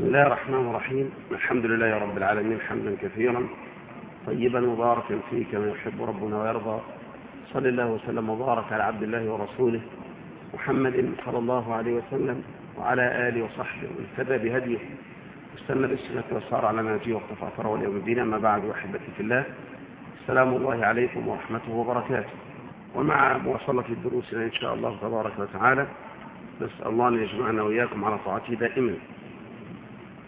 بسم الله الرحمن الرحيم. الحمد لله رب العالمين حمدا كثيرا طيبا مباركا فيه كما يحب ربنا ويرضى. صلى الله وسلم وبارك على عبد الله ورسوله محمد صلى الله عليه وسلم وعلى آله وصحبه واهتدى بهديه واستنى بالسنة وصار على نهجه واقتفى أثره واليوم الدين. أما بعد وأحبتي في الله السلام الله عليكم ورحمته وبركاته. ومع مواصلة الدروس إن شاء الله تبارك وتعالى نسأل الله أن يجمعنا وإياكم على طاعته دائما.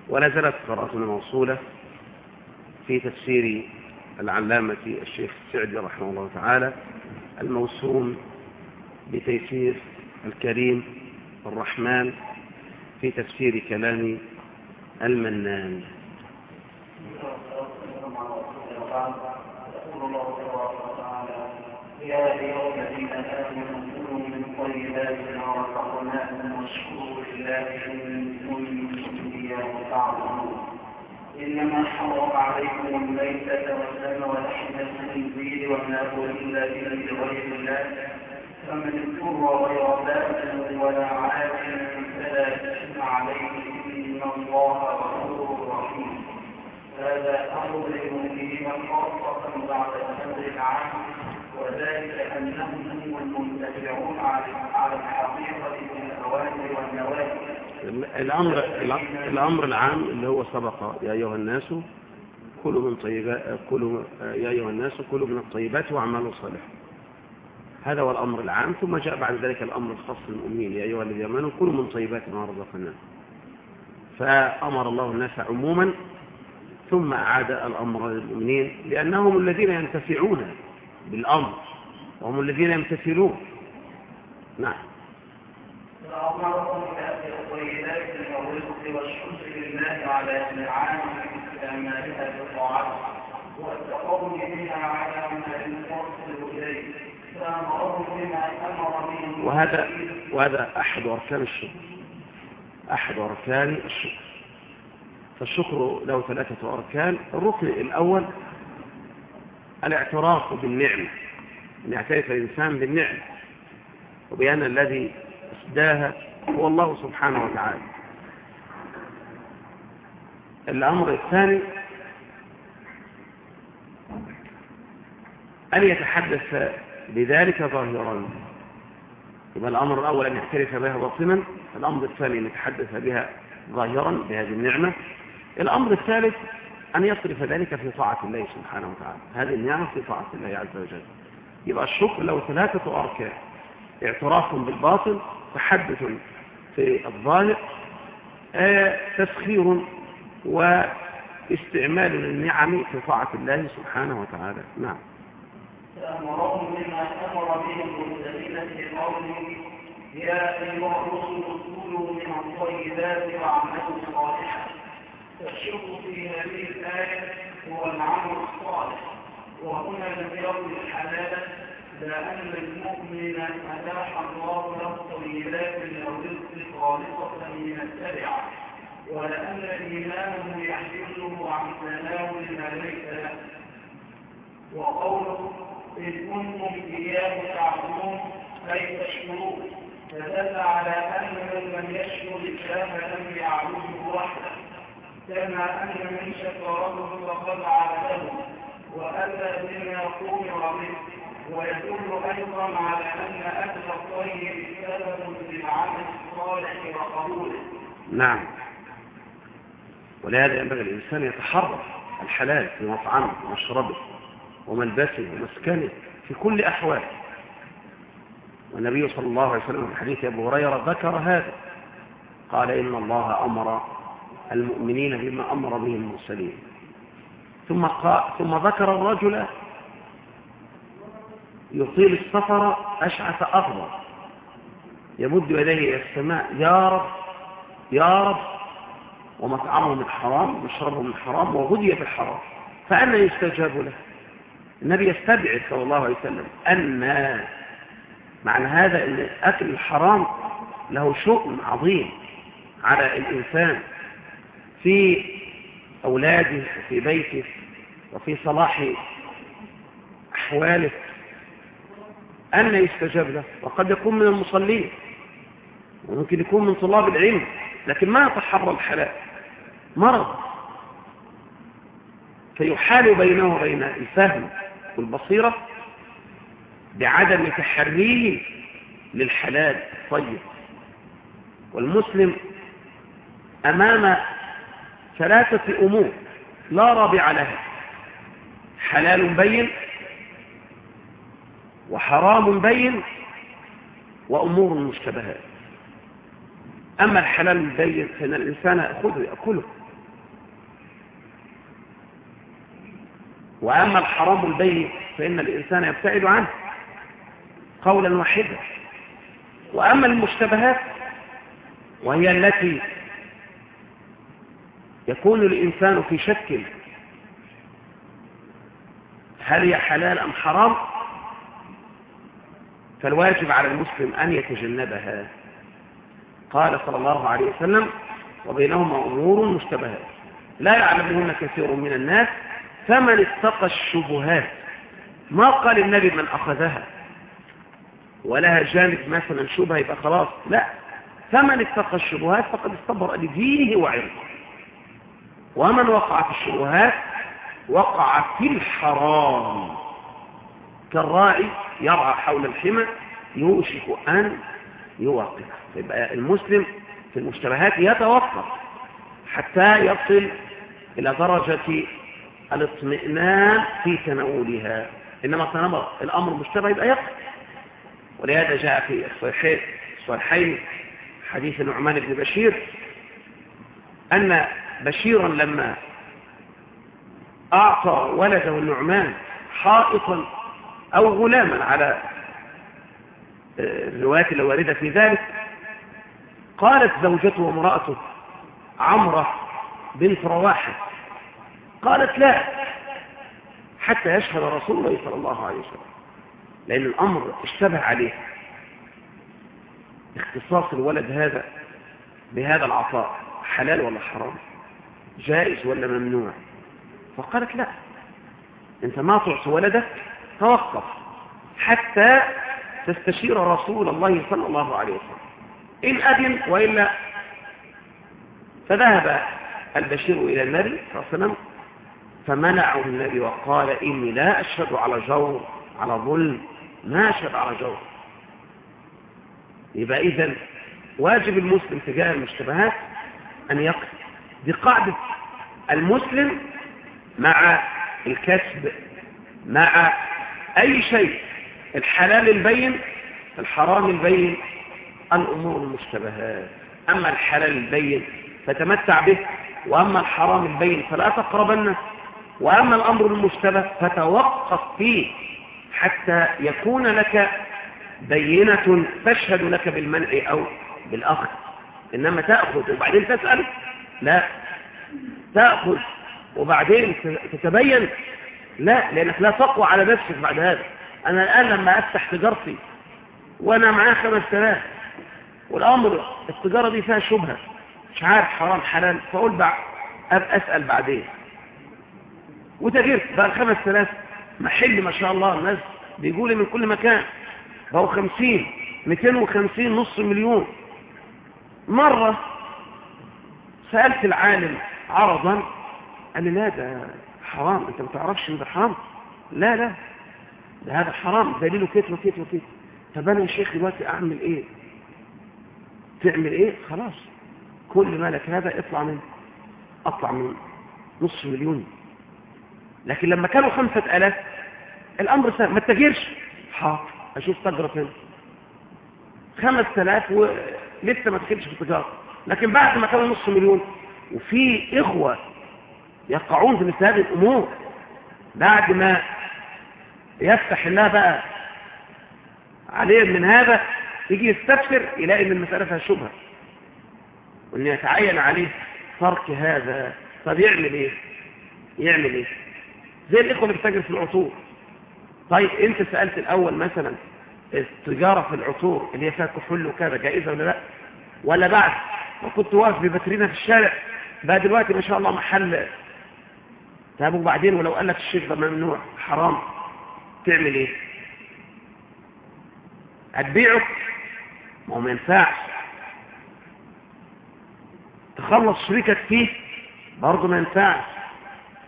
ولا زالت قراءتنا موصولة في تفسير العلامة الشيخ السعدي رحمه الله تعالى الموسوم بتيسير الكريم الرحمن في تفسير كلام المنان. يا أيها الذين آمنوا كلوا من طيبات ما رزقناكم واشكروا لله إن تعبدون إنما حرم عليكم الميتة والدم ولحم الخنزير وما أهل به لغير الله. فمن اضطر غير باغ ولا عاد فلا إثم عليه. إن الله غفور رحيم. هذا أمر للمؤمنين خاصة بعد الأمر العام. وذلك أنهم هم المنتفعون على الحقيقة من الأوامر والنواهي. الأمر, الأمر العام اللي هو سبق يا أيها الناس كلوا من طيبات كلوا يا أيها الناس كلوا من الطيبات واعملوا صالحا. هذا هو الأمر العام ثم جاء بعد ذلك الأمر الخاص للمؤمنين يا أيها الذين آمنوا كلوا من طيبات ما رزقناكم. فأمر الله الناس عموما ثم أعاد الأمر للمؤمنين لأنهم الذين ينتفعون بالأمر وهم الذين يمتثلون. نعم. والشكر لله على إنعام استعمالها بالطاعات والتقرب بها على ما إليه. بما أمر به وهذا وهذا أحد أركان الشكر. أحد أركان الشكر. فالشكر له ثلاثة أركان. الركن الأول الاعتراف بالنعمة. أن يعترف الإنسان بالنعمة. وبأن الذي اسداها هو الله سبحانه وتعالى. الأمر الثاني أن يتحدث بذلك ظاهرا. يبقى الأمر الأول أن يعترف بها باطنا الأمر الثاني أن يتحدث بها ظاهرا بهذه النعمة. الأمر الثالث أن يصرف ذلك في طاعة الله سبحانه وتعالى. هذه النعمة في طاعة الله عز وجل. يبقى الشكر له ثلاثة أركان اعتراف بالباطل تحدث في الظاهر تسخير واستعمال للنعم في طاعة الله سبحانه وتعالى. نعم. فأمرهم بما أمر به المرسلين في قوله يا أيها الرسل كلوا من الطيبات وأعملوا صالحا. فالشكر في هذه الآية هو العمل الصالح وهنا لم يكن الحلال لا أن المؤمن أتاح الله له الطيبات الرزق خالصة من التبعة ولأن إيمانه يحجزه عن تناول ما ليس له. وقوله إن كنتم إياه تعبدون أي تشكرون فدل على أن من لم يشكر الله لم يعبده وحده كما أن من شكره فقد عبده وأتى بما أمر به ويدل أيضا على أن أكل الطيب سبب للعمل الصالح وقبوله. نعم. ولهذا ينبغي الإنسان يتحرى الحلال في مطعمه ومشربه وملبسه ومسكنه في كل أحواله. والنبي صلى الله عليه وسلم في حديث أبو هريرة ذكر هذا. قال إن الله أمر المؤمنين بما أمر به المرسلين. ثم, قال ثم ذكر الرجل يطيل السفر أشعث أغضر يمد يديه إلى السماء يا رب يا رب. ومطعمه من حرام ومشربه من حرام وغذي بالحرام فأنا يستجاب له. النبي يستبعد صلى الله عليه وسلم أن معنى هذا أن أكل الحرام له شؤم عظيم على الإنسان في أولاده وفي بيته وفي صلاح أحواله. أن يستجاب له. وقد يكون من المصلين. وممكن يكون من طلاب العلم. لكن ما يتحرى الحلال. مرض. فيحال بينه وبين الفهم والبصيرة بعدم تحريه للحلال الطيب. والمسلم أمام ثلاثة أمور لا رابع لها. حلال بين وحرام بين وأمور مشتبهات. أما الحلال البين فإن الإنسان يأخذه يأكله. وأما الحرام البين فإن الإنسان يبتعد عنه قولا واحدا. وأما المشتبهات وهي التي يكون الإنسان في شك هل هي حلال أم حرام فالواجب على المسلم أن يتجنبها. قال صلى الله عليه وسلم وبينهما أمور مشتبهات. لا يعلمهن كثير من الناس فمن اتقى الشبهات. ما قال النبي من أخذها؟ ولها جانب مثلا شبهة يبقى خلاص. لا. فمن اتقى الشبهات فقد استبرأ لدينه وعرضه. ومن وقع في الشبهات وقع في الحرام. كالراعي يرعى حول الحمى يوشك أن يوقف. يبقى المسلم في المشتبهات يتوقف حتى يصل إلى درجة الاطمئنان في تناولها. إنما طالما الأمر مشتبه يبقى يقف. ولهذا جاء في الصحيحين الصحيحين حديث النعمان بن بشير أن بشيرا لما أعطى ولده النعمان حائطا أو غلاما على الروايات الواردة في ذلك. قالت زوجته وامرأته عمرة بنت رواحة. قالت لا حتى يشهد رسول الله صلى الله عليه وسلم لأن الأمر اشتبه عليه. اختصاص الولد هذا بهذا العطاء حلال ولا حرام؟ جائز ولا ممنوع؟ فقالت لا. أنت ما تعطي ولدك توقف حتى تستشير رسول الله صلى الله عليه وسلم. إن أذن وإلا فذهب البشير إلى النبي صلى الله عليه وسلم فمنعه النبي وقال إني لا أشهد على جور على ظلم ما أشهد على جور. يبقى إذن واجب المسلم تجاه المشتبهات أن يقف بقاعدة المسلم مع الكسب مع أي شيء الحلال البين الحرام البين الأمور المشتبهات. أما الحلال البين فتمتع به وأما الحرام البين فلا تقربنه وأما الأمر المشتبه فتوقف فيه حتى يكون لك بينة تشهد لك بالمنع أو بالأخذ. إنما تأخذ وبعدين تسأل؟ لا. تأخذ وبعدين تتبين. لا لأنك لا تقوى على نفسك بعد هذا. أنا الآن لما أفتح تجارتي وأنا خمس تلاف والأمر التجارة دي فيها شبهة. مش عارف حرام حلال فأقول بعد أبقى أسأل بعدين. وتجرت بقى الخمس تلاف محل ما شاء الله الناس بيقولي من كل مكان بقوا خمسين ميتين وخمسين نص مليون. مرة سألت العالم عرضا قال لي لا ده حرام أنت ما تعرفش إن ده حرام. لا لا ده هذا حرام دليله كيت وكيت وكيت طب أنا يا شيخ دلوقتي أعمل إيه؟ تعمل إيه؟ خلاص. كل مالك هذا اطلع من أطلع من نص مليون. لكن لما كانوا خمسة ألاف الأمر سهل ما تجيرش حاضر أشوف تجرة هنا خمس ألاف ولسه ما تخلش في التجارة. لكن بعد ما كانوا نص مليون وفي إخوة يقعون في مثل هذه الأمور. بعد ما يفتح الله بقى عليه من هذا يجي يستفسر يلاقي إن المسألة فيها شبهة وإن يتعين عليه ترك هذا. طب يعمل إيه؟ يعمل إيه؟ زي الإخوة اللي بتجري في العطور. طيب أنت سألت الأول مثلا التجارة في العطور اللي هي فيها كحول وكذا جائزة ولا لأ؟ ولا بعد؟ وكنت واقف ببترينا في الشارع. بقى دلوقتي ما شاء الله محل طيب وبعدين ولو قال لك الشيخ ده ممنوع حرام. تعمل إيه؟ هتبيعه؟ ما هو ما ينفعش. تخلص شريكك فيه؟ برضه ما ينفعش.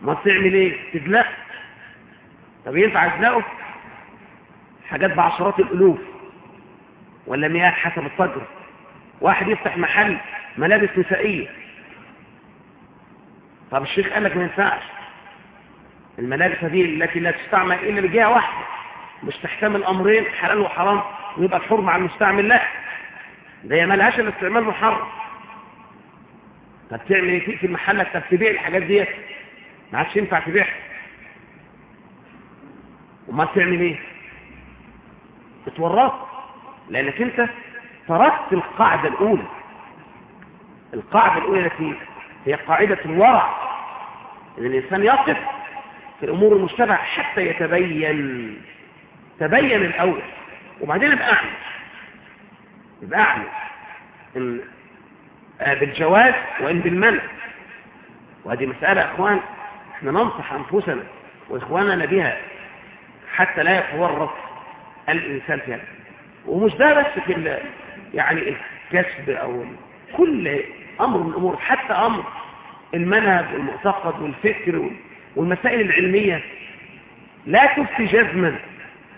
ما تعمل إيه؟ تدلق. طب ينفع تدلقه حاجات بعشرات الألوف. ولا مئات حسب القدر. واحد يفتح محل ملابس نسائية. طب الشيخ قال لك ما ينفعش. الملابس هذه التي لا تستعمل إلا بجهة واحدة مش تحتمل أمرين حلال وحرام ويبقى الحر مع المستعمل لا. ده هي مالهاش إلا استعمال محرم. طب تعمل إيه في محلك طب تبيع الحاجات ديت. ما عادش ينفع تبيعها. وما تعمل إيه؟ اتورطت لأنك أنت تركت القاعدة الأولى. القاعدة الأولى التي هي قاعدة الورع. إن الإنسان يقف في الأمور المشتبهه حتى يتبين تبين الأول. وبعدين يبقى اعلم يبقى اعلم ان بالجواز وإن بالمنع. وهذه مسألة يا إخوان إحنا ننصح أنفسنا وإخواننا بها حتى لا يتورط الإنسان فيها. ومش ده بس في يعني الكسب أو كل أمر من الأمور حتى أمر المنهج والمعتقد والفكر والمسائل العلمية لا تفتي جزما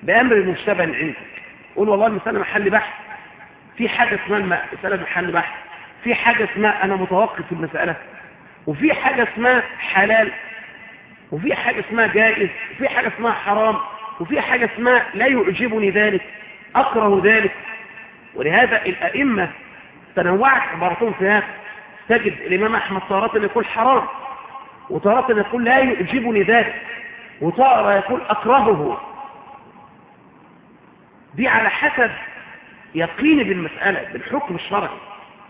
بأمر مشتبه عندك. قول والله المساله محل بحث. في حاجة اسمها مساله محل بحث. في حاجة اسمها أنا متوقف في المسألة. وفي حاجة اسمها حلال. وفي حاجة اسمها جائز. وفي حاجة اسمها حرام. وفي حاجة اسمها لا يعجبني ذلك. أكره ذلك. ولهذا الأئمة تنوعت عبارتهم في هذا. تجد الإمام أحمد تارة يقول حرام. وتارة يقول لا يعجبني ذلك وتارة يقول أكرهه. دي على حسب يقيني بالمسألة بالحكم الشرعي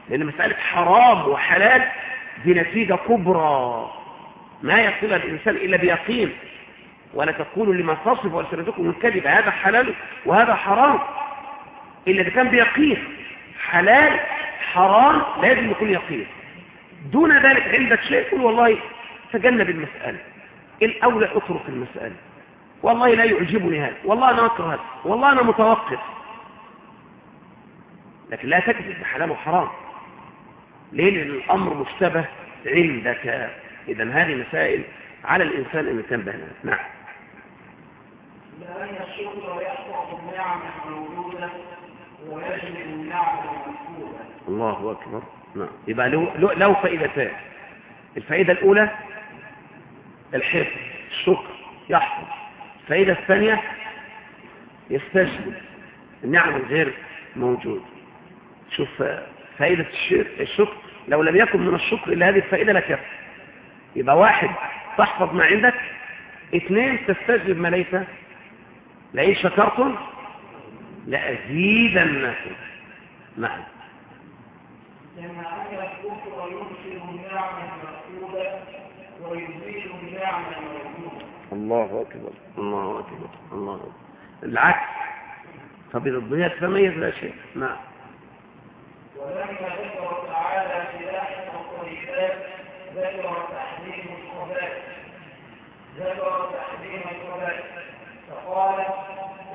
لأن مسألة حرام وحلال دي نتيجة كبرى. ما يصل الإنسان إلا بيقين. ولا تقولوا لما تصف ألسنتكم الكذب هذا حلال وهذا حرام. إلا إذا كان بيقين. حلال حرام لازم يكون يقين. دون ذلك عندك شيء قل والله تجنب المسألة. الأولى اترك المسألة. والله لا يعجبني هذا. والله أنا أكره هذا. والله أنا متوقف. لكن لا تكذب بحلال وحرام. ليه؟ لأن الأمر مشتبه عندك. إذا هذه مسائل على الإنسان أن يتنبه لها. نعم. لأن الشكر الموجودة الله أكبر. نعم. يبقى له, له فائدتان. الفائدة الأولى الحفظ الشكر يحفظ. الفائدة الثانية يستجلب النعم الغير موجود. شوف فائدة الشكر لو لم يكن من الشكر إلا هذه الفائدة لكفر يبقى واحد تحفظ ما عندك. اثنين تستجلب ما ليس. لئن شكرتم لأزيدنكم نعم لما النعم الموجودة الله أكبر. الله أكبر. الله أكبر. العكس. فبالضياء تتميز الأشياء نعم ولما ذكر تعالى سلاح الطيبات ذكر تحريم الصلاة ذكر تحريم الصلاة فقال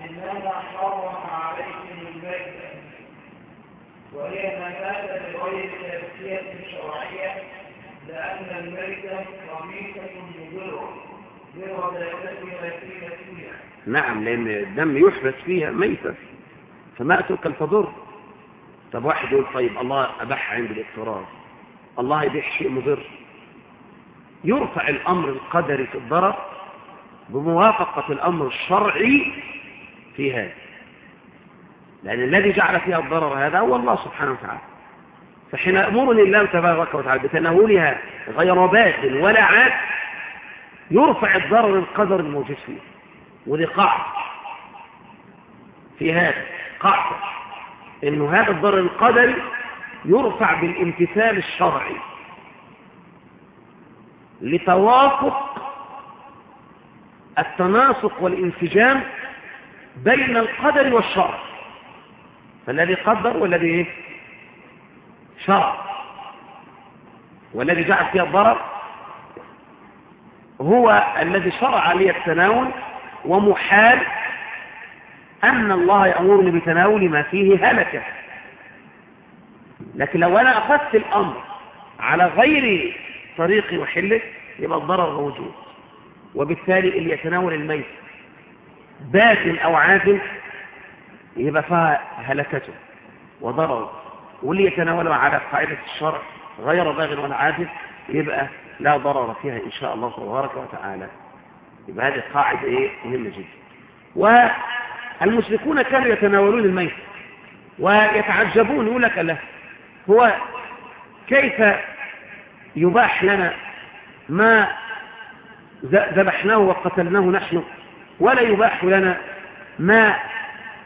إنما حرم عليكم الميتة وهي ما مات بغير تزكية شرعية لأن الميتة خبيثة مضرة نعم لأن الدم يحبس فيها ميتة فما أترك تضر طب واحد يقول طيب الله أباح عند الاضطرار الله يبيح شيء مضر. يرفع الأمر القدري في الضرر بموافقة الأمر الشرعي في هذا. لأن الذي جعل فيها الضرر هذا هو الله سبحانه وتعالى. فحين أمرني الله تبارك وتعالى بتناولها غير باد ولا عاد يرفع الضرر القدر الموجود فيه. ودي قاعدة في هذا قاعدة انه هذا الضرر القدري يرفع بالامتثال الشرعي لتوافق التناسق والانسجام بين القدر والشرع. فالذي قدر والذي إيه؟ شرع. والذي جعل فيها الضرر هو الذي شرع لي التناول ومحال أن الله يأمرني بتناول ما فيه هلكة. لكن لو أنا أخذت الأمر على غير طريقه وحله يبقى الضرر موجود. وبالتالي اللي يتناول الميت بات أو عازم يبقى فيها هلكته وضرره. واللي يتناوله على قاعدة الشرع غير باغ ولا عازم يبقى لا ضرر فيها إن شاء الله تبارك وتعالى. يبقى هذه قاعدة إيه؟ مهمة جدا. والمشركون كانوا يتناولون الميت ويتعجبون يقول لك له هو كيف يباح لنا ما ذبحناه وقتلناه نحن ولا يباح لنا ما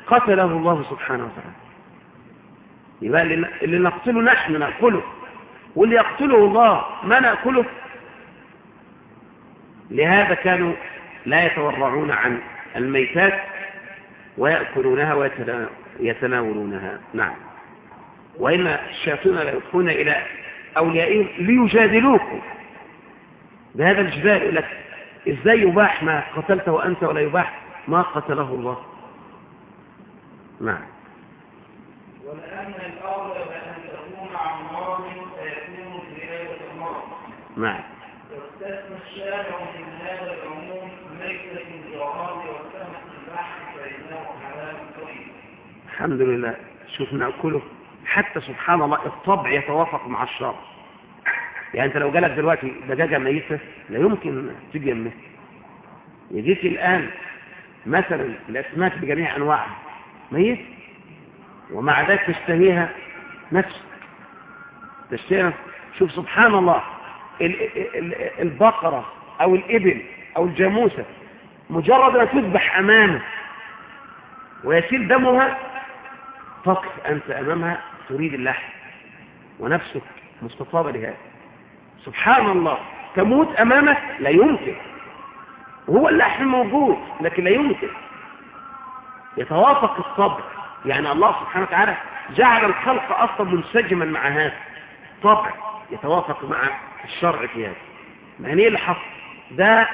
قتله الله سبحانه وتعالى. يبقى اللي نقتله نحن نأكله واللي يقتله الله ما نأكله؟ لهذا كانوا لا يتورعون عن الميتات ويأكلونها ويتناولونها نعم. وإن الشياطين لا يدخلون إلى أوليائهم ليجادلوكم. بهذا الجدال يقول لك إزاي يباح ما قتلته أنت ولا يباح ما قتله الله؟ نعم. ولأن الأولى بأن تكون عن مرض فيكون زيادة المرض نعم. واستثنى الشارع من هذا العموم ميتة الجراد وسمك البحر فإنه حلال طيب. الحمد لله. شوف نأكله. حتى سبحان الله الطبع يتوافق مع الشرع. يعني أنت لو جالك دلوقتي دجاجة ميتة لا يمكن تيجي يمها يجيك الآن مثلا الأسماك بجميع أنواعها. ميت؟ ومع ذلك تشتهيها نفسك. تشتهيها. شوف سبحان الله البقرة أو الإبل أو الجاموسة مجرد ما تذبح أمامه ويسيل دمها تقف أنت أمامها تريد اللحم ونفسك مستطابة لهذا. سبحان الله تموت أمامك لا يمكن. وهو اللحم موجود لكن لا يمكن. يتوافق الصبر. يعني الله سبحانه وتعالى جعل الخلق أصلا منسجما مع هذا. طبع يتوافق مع الشرع في هذا. يعني إيه اللي حصل؟ ده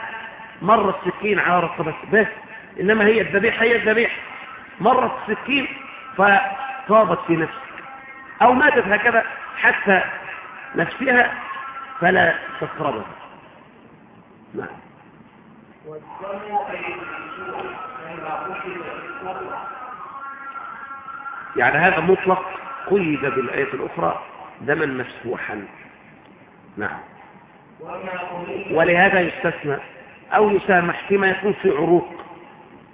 مر السكين على رقبته بس إنما هي الذبيحة هي الذبيحة. مرت السكين فطابت في نفسك أو ماتت هكذا حتى نفسها فلا تقربها نعم. والدم أي المنشور مما قتل مطلق يعني هذا مطلق قيد بالآية الأخرى دما مسفوحا. نعم. ولهذا يستثنى أو يسامح فيما يكون في عروق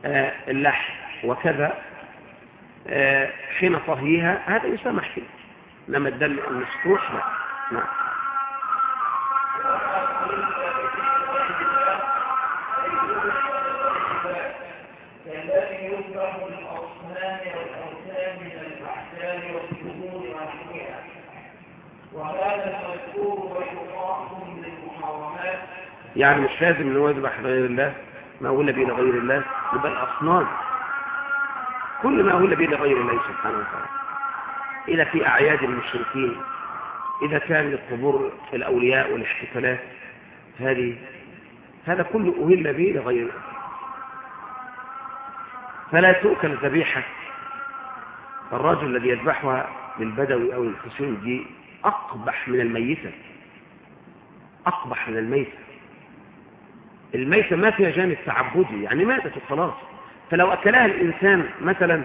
آه، اللحم وكذا آه، حين طهيها هذا يسامح فيه. إنما الدم المسفوح لا. نعم كالذي يذبح للأصنام والأوثان من الأحجار والجهود ونحوها وهذا المذكور ويقاس للمحرمات يعني مش لازم ان هو يذبح لغير الله ما أولى به لغير الله يبقى الأصنام. كل ما أولى به لغير الله سبحانه وتعالى. إذا في أعياد المشركين إذا كان للقبور الأولياء والاحتفالات هذه هذا كله أهل به لغير الله. فلا تؤكل ذبيحة. الرجل الذي يذبحها للبدوي أو للحسين دي أقبح من الميتة. أقبح من الميتة. الميتة ما فيها جانب تعبدي يعني ماتت وخلاص. فلو أكلها الإنسان مثلا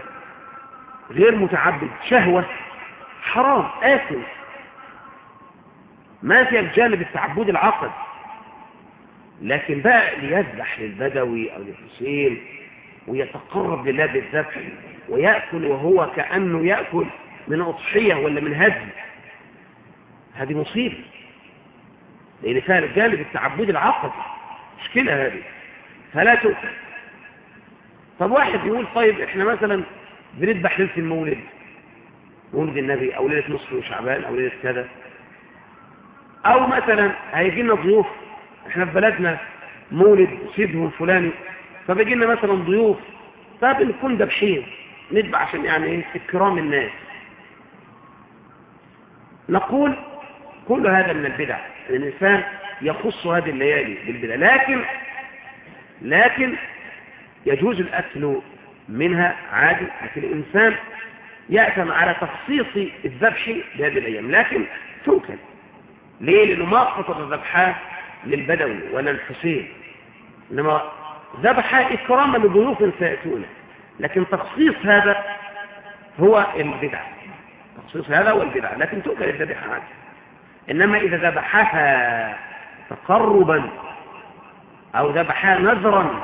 غير متعبد شهوة حرام آكل. ما فيها الجانب التعبدي العقد لكن بقى ليذبح للبدوي أو للحسين ويتقرب لله بالذبح ويأكل وهو كأنه يأكل من أضحية ولا من هدي هذه مصيبة. لأن فيها الجانب التعبدي العقدي مشكلة هذه. فلا تؤكل طب واحد يقول طيب إحنا مثلا بنذبح ليلة المولد مولد النبي أو ليلة نصف شعبان أو ليلة كذا. أو مثلا هيجي لنا ضيوف إحنا في بلدنا مولد سيدهم فلاني فبيجي لنا مثلا ضيوف فبنكون دبحين نذبح عشان يعني اكرام الناس. نقول كل هذا من البدع. الإنسان يخص هذه الليالي بالبدع لكن لكن يجوز الأكل منها عادي لكن الإنسان يأتم على تخصيص الذبح بهذه الأيام. لكن تؤكل ليه؟ لأنه ما قصد ذبحاه للبدوي ولا الحسين إنما ذبحاه إكراما لضيوف سيأتونه لكن تخصيص هذا هو البدعة تخصيص هذا هو البدعة لكن تؤكل الذبيحة عادي. إنما إذا ذبحها تقربا أو ذبحها نذرا.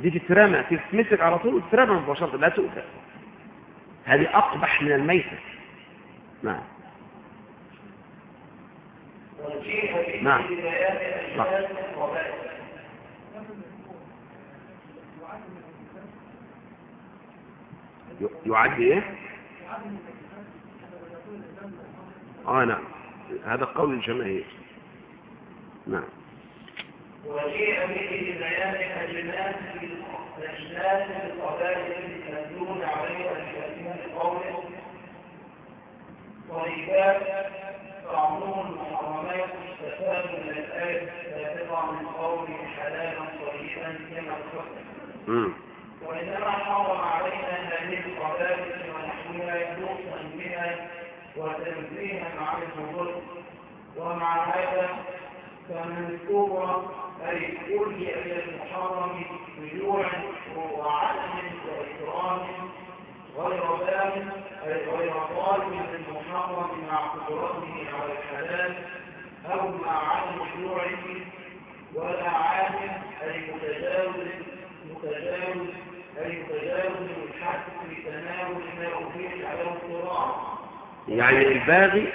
دي تترمى تتمسك على طول وتترمى مباشرة لا تؤكل. هذه أقبح من الميتة. نعم. نعم. نعم يعد إيه؟ آه نعم. هذا قول الجماهير. نعم. وجيء به ببيان اجناس اجناس القبائل المدلول عليها بكلمه قوله طيبات طعمون المحرمات استفاد من الآية السابقة من قوله حلالا طيبا كما الحكم وإنما حرم علينا هذه القبائل ونحوها لطفا بها وتنزيها عن الظلم. ومع هذا فمن كبر أي ألجئ إلى المحرم بجوع وعدم وإكرام غير بال أي غير طالب للمحرم مع قدرته على الحلال أو مع عدم جوعه ولا عالم أي متجاوز متجاوز أي تجاوز الحد في تناول ما أبيح على اضطرار يعني الباغي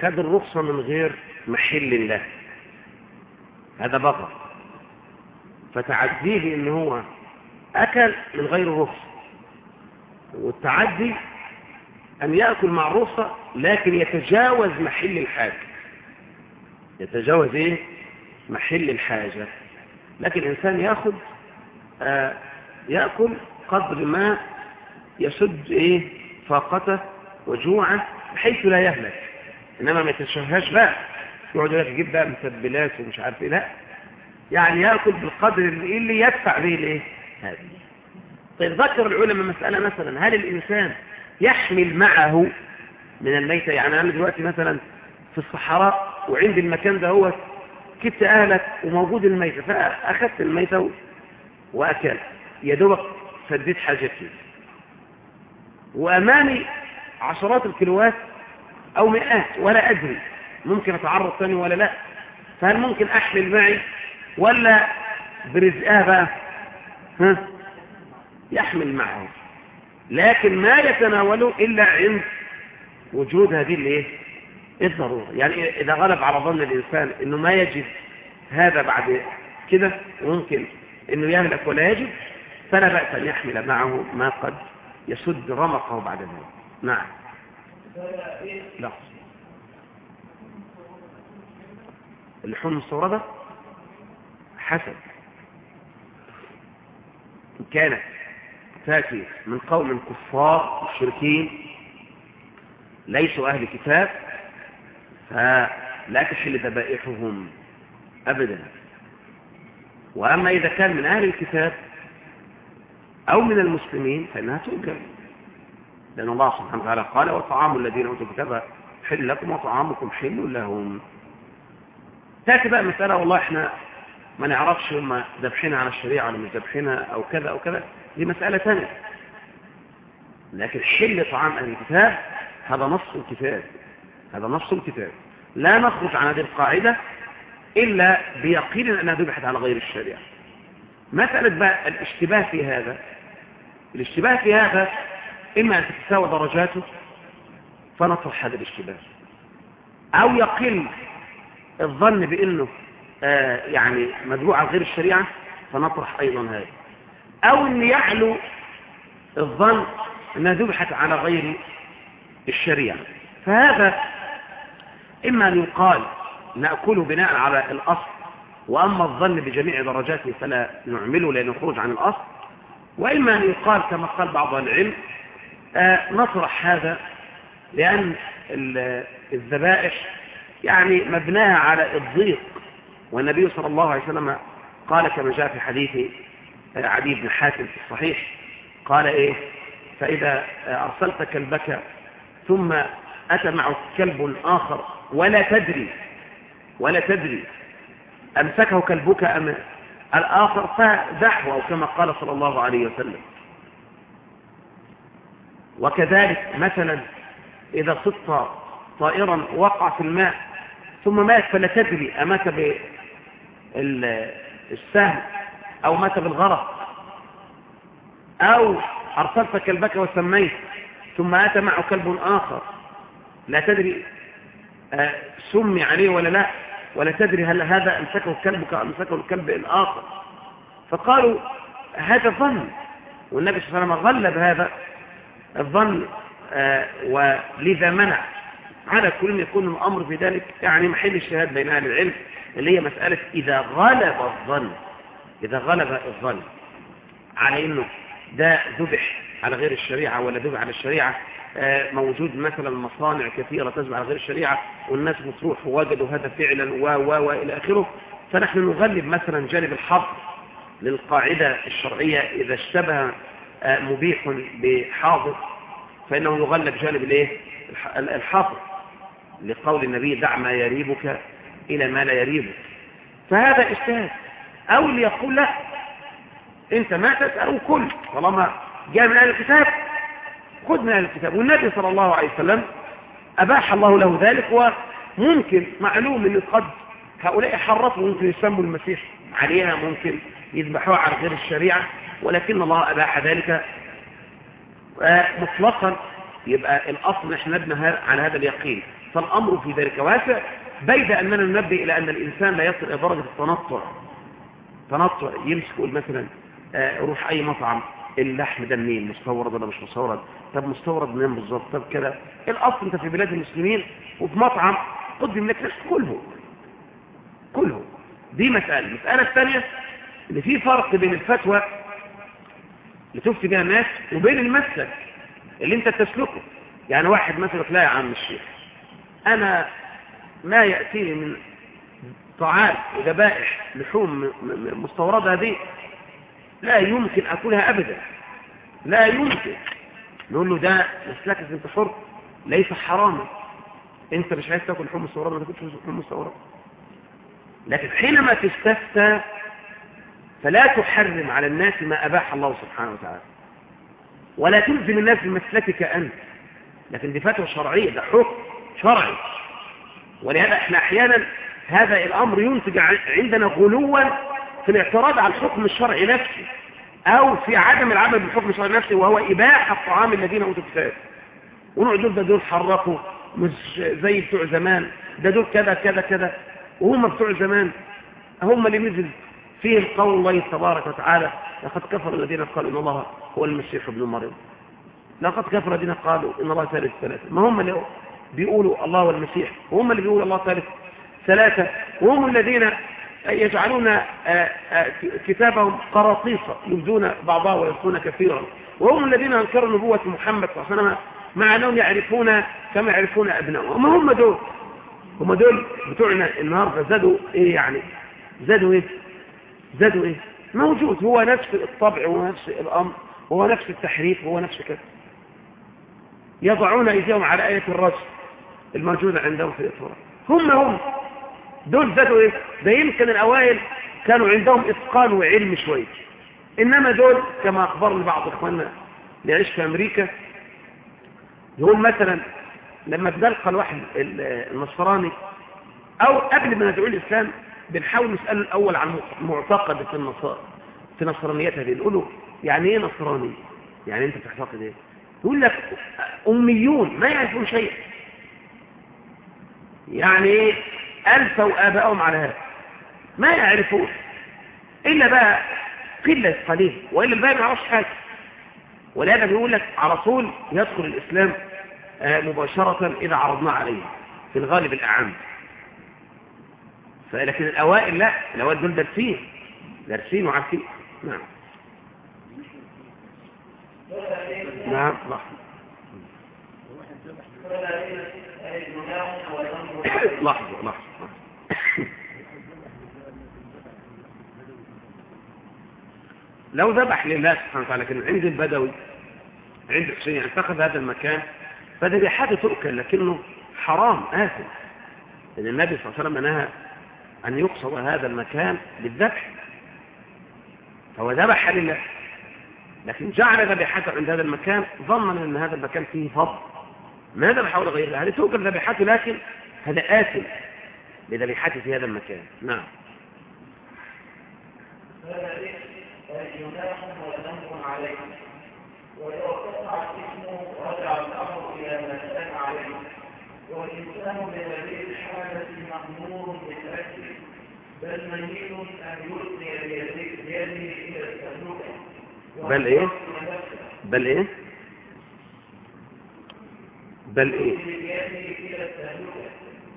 خد الرخصة من غير محل له. هذا بغى فتعديه إن هو أكل من غير رخصة والتعدي أن يأكل مع الرخصة لكن يتجاوز محل الحاجة. يتجاوز إيه؟ محل الحاجة. لكن الإنسان يأخذ آه يأكل قدر ما يسد إيه؟ فاقته وجوعه بحيث لا يهلك. إنما ما يتشهاش بقى. يقعد يقول يجيب بقى مسبلات ومش عارف إيه. لا. يعني يأكل بالقدر اللي, اللي يدفع به الإيه؟ هذا. طيب ذكر العلماء مسألة مثلا. هل الإنسان يحمل معه من الميتة؟ يعني أنا دلوقتي مثلا في الصحراء وعندي المكان ده هو كبت أهلك وموجود الميتة فأخذت الميتة وأكلت. يا دوبك سديت حاجتي. وأمامي عشرات الكيلوات أو مئات ولا أدري. ممكن أتعرض ثاني ولا لا؟ فهل ممكن أحمل معي ولا برزقها بقى؟ ها؟ يحمل معه لكن ما يتناوله إلا عند وجود هذه الإيه؟ الضرورة. يعني إذا غلب على ظن الإنسان إنه ما يجد هذا بعد كده ممكن إنه يهلك ولا يجد فلا بأس أن يحمل معه ما قد يسد رمقه بعد ذلك. نعم. لا. اللحوم المستوردة إن كانت تأتي من قوم كفار مشركين ليسوا أهل كتاب فلا تحل ذبائحهم أبدا. وأما إذا كان من أهل الكتاب أو من المسلمين فإنها تؤكل لأن الله سبحانه وتعالى قال وطعام الذين أوتوا الكتاب حل لكم وطعامكم حل لهم. تأتي بقى مسألة والله إحنا ما نعرفش هم ذبحنا على الشريعة ولا مش ذبحنا أو كذا أو كذا. دي مسألة ثانية لكن حل طعام أهل الكتاب هذا نص الكتاب. هذا نص الكتاب. لا نخرج عن هذه القاعدة إلا بيقين أنها ذبحت على غير الشريعة. مسألة بقى الاشتباه في هذا. الاشتباه في هذا إما أن تتساوى درجاته فنطرح هذا الاشتباه. أو يقل الظن بأنه آه يعني مدعو على غير الشريعة فنطرح أيضا هذا. أو أن يعلو الظن أنها ذبحت على غير الشريعة. فهذا إما أن يقال نأكله بناء على الأصل وأما الظن بجميع درجاته فلا نعمله لأنه خروج عن الأصل وإما أن يقال كما قال بعض العلم آه نطرح هذا لأن الذبائح يعني مبناها على الضيق. والنبي صلى الله عليه وسلم قال كما جاء في حديث عدي بن حاتم في الصحيح قال إيه؟ فإذا أرسلت كلبك ثم أتى معه كلب آخر ولا تدري ولا تدري أمسكه كلبك أم الآخر فدعوه كما قال صلى الله عليه وسلم. وكذلك مثلا إذا صدت طائرا وقع في الماء ثم مات فلا تدري أمات بالسهم أو مات بالغرق أو أرسلت كلبك وسميت ثم أتى معه كلب آخر. لا تدري آه، سمي عليه ولا لا ولا تدري هل هذا أمسكه كلبك أو أمسكه الكلب الآخر. فقالوا هذا ظن والنبي صلى الله عليه وسلم غلب هذا الظن آه، ولذا منع. على كل يكون الأمر في ذلك يعني محل الشهاد بين أهل العلم اللي هي مسألة إذا غلب الظن إذا غلب الظن على إنه ده ذبح على غير الشريعة ولا ذبح على الشريعة آه، موجود مثلا مصانع كثيرة تذبح على غير الشريعة والناس بتروح ووجدوا هذا فعلا و و وإلى آخره فنحن نغلب مثلا جانب الحظر للقاعدة الشرعية إذا اشتبه آه، مبيح بحاضر فإنه يغلب جانب الإيه؟ الحظر لقول النبي دع ما يريبك إلى ما لا يريبك فهذا اجتهاد أو اللي يقول لا انت ما تسأل كل طالما جاء من أهل الكتاب خذ من أهل الكتاب والنبي صلى الله عليه وسلم أباح الله له ذلك وممكن معلوم أن قد هؤلاء حرفوا ممكن يسموا المسيح عليها ممكن يذبحوها على غير الشريعة ولكن الله أباح ذلك. مطلقا يبقى الأصل نحن نبنى على هذا اليقين. فالأمر في ذلك واسع بيد أننا ننبه إلى أن الإنسان لا يصل إلى درجة التنطع. تنطع يمسك يقول مثلا آه، روح أي مطعم اللحم ده منين؟ مستورد ولا مش مستورد؟ طب مستورد منين بالظبط؟ طب كده الأصل أنت في بلاد المسلمين وفي مطعم قدم لك نفس كله. كله. دي مسألة. المسألة الثانية إن في فرق بين الفتوى اللي تفتي بها الناس وبين المسلك اللي أنت تسلكه. يعني واحد مثلا لا يا عم الشيخ. أنا ما يأتيني من طعام وذبائح لحوم مستوردة هذه لا يمكن أكلها أبدا. لا يمكن. نقول له ده مسلكك انت حر ليس حراما. أنت مش عايز تأكل لحوم مستورده؟ ما تاكلش لحوم مستورده. لكن حينما تستفتى فلا تحرم على الناس ما أباح الله سبحانه وتعالى. ولا تلزم الناس بمسلكك أنت. لكن دي فتوى شرعية ده حكم. شرعي. ولهذا إحنا أحيانا هذا الأمر ينتج عندنا غلوا في الاعتراض على الحكم الشرعي نفسه أو في عدم العمل بالحكم الشرعي نفسه وهو إباحة الطعام الذين أوتوا الكتاب. ونوع دول ده دول حرقوا مش زي بتوع زمان ده دول كذا كذا كذا. وهم بتوع زمان هم اللي نزل فيهم قول الله تبارك وتعالى لقد كفر الذين قالوا إن الله هو المسيح ابن مريم. لقد كفر الذين قالوا إن الله ثالث ثلاثة. ما هم اللي بيقولوا الله والمسيح وهم اللي بيقولوا الله ثالث ثلاثة وهم الذين يجعلون آه، آه، كتابهم قراطيسة يبدون بعضها ويخفون كثيرا وهم الذين أنكروا نبوة محمد صلى الله عليه وسلم مع أنهم يعرفون كما يعرفون أبنائهم هم دول هم دول بتوعنا النهاردة زادوا إيه يعني؟ زادوا إيه؟ زادوا إيه؟ موجود هو نفس الطبع وهو نفس الأمر وهو نفس التحريف وهو نفس كذا. يضعون أيديهم على آية الرجل. الموجودة عندهم في الإطلاق هم هم. دول زادوا إيه؟ ده يمكن الأوائل كانوا عندهم إتقان وعلم شوية. إنما دول كما أخبرني بعض إخواننا اللي يعيش في أمريكا يقول مثلا لما تلقى الواحد النصراني أو قبل ما ندعو الإسلام بنحاول نسأله الأول عن معتقد في النصارى في نصرانيتها دي. نقول له يعني إيه نصراني؟ يعني أنت بتعتقد إيه؟ يقول لك أميون ما يعرفون شيء. يعني ألفوا آبائهم على هذا. ما يعرفون. إلا بقى قلة قليل. وإلا الباقي ما يعرفش حاجة. ولهذا بيقول لك على طول يدخل الإسلام آه، مباشرة إذا عرضناه عليه. في الغالب الأعم. لكن الأوائل لا. الأوائل دول دارسين. دارسين وعارفين. نعم. نعم. لحظة لحظة لحظة. لو ذبح لله سبحانه وتعالى لكن عند البدوي عند حسين يعني اتخذ هذا المكان فذبيحته تؤكل لكنه حرام آثم. ان النبي صلى الله عليه وسلم نهى أن يقصد هذا المكان بالذبح. فهو ذبح لله لكن جعل ذبيحته عند هذا المكان ظنا أن هذا المكان فيه فضل. ما ذبح ولا غيره هذه توجد ذبيحته لكن هذا آثم لذبيحته في هذا المكان. نعم. هذا عليه ولو قطع اسمه رجع الامر إلى ما كان عليه والانسان بهذه الحاله مامور بل ان يلقي بيده إلى التهلكه بل إيه؟ بل إيه؟ بل إيه؟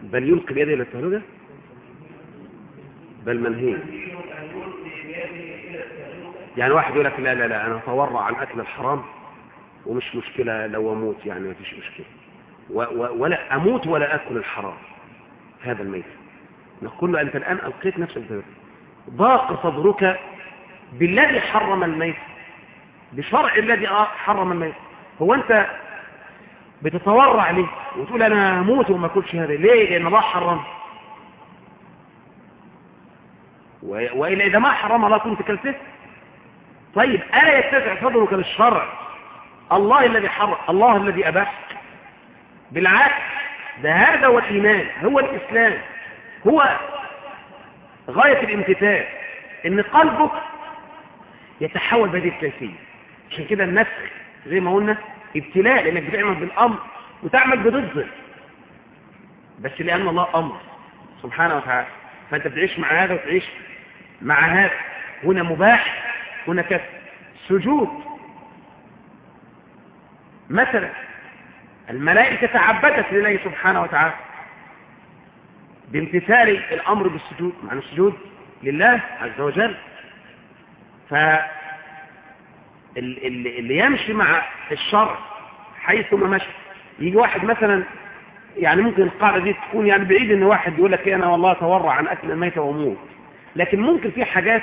بل يلقي بيده إلى التهلكة؟ بل منهي يعني واحد يقول لك لا لا لا أنا أتورع عن أكل الحرام ومش مشكلة لو أموت يعني ما فيش مشكلة. و و ولا أموت ولا أكل الحرام. هذا الميت. نقول له أنت الآن ألقيت نفسك في ضاق صدرك بالذي حرم الميت بشرع الذي حرم الميت. هو أنت بتتورع ليه؟ وتقول أنا هموت وما أكلش هذا. ليه؟ لأن الله حرم وإلا إذا ما حرم الله كنت كلته طيب ألا يتسع صدرك للشرع؟ الله الذي حرم الله الذي أباح. بالعكس ده هذا هو الإيمان هو الإسلام هو غاية الامتثال. إن قلبك يتحول بهذه الكيفية. عشان كده النسخ زي ما قلنا ابتلاء لأنك بتعمل بالأمر وتعمل بضده. بس لأن الله أمر سبحانه وتعالى. فأنت بتعيش مع هذا وتعيش مع هذا. هنا مباح هنا كسر سجود. مثلا الملائكة تعبدت لله سبحانه وتعالى بامتثال الأمر بالسجود معنى السجود لله عز وجل. ف اللي يمشي مع الشرع حيثما مشي يجي واحد مثلا يعني ممكن القاعدة دي تكون يعني بعيد إن واحد يقول لك إيه أنا والله أتورع عن أكل الميتة وأموت. لكن ممكن في حاجات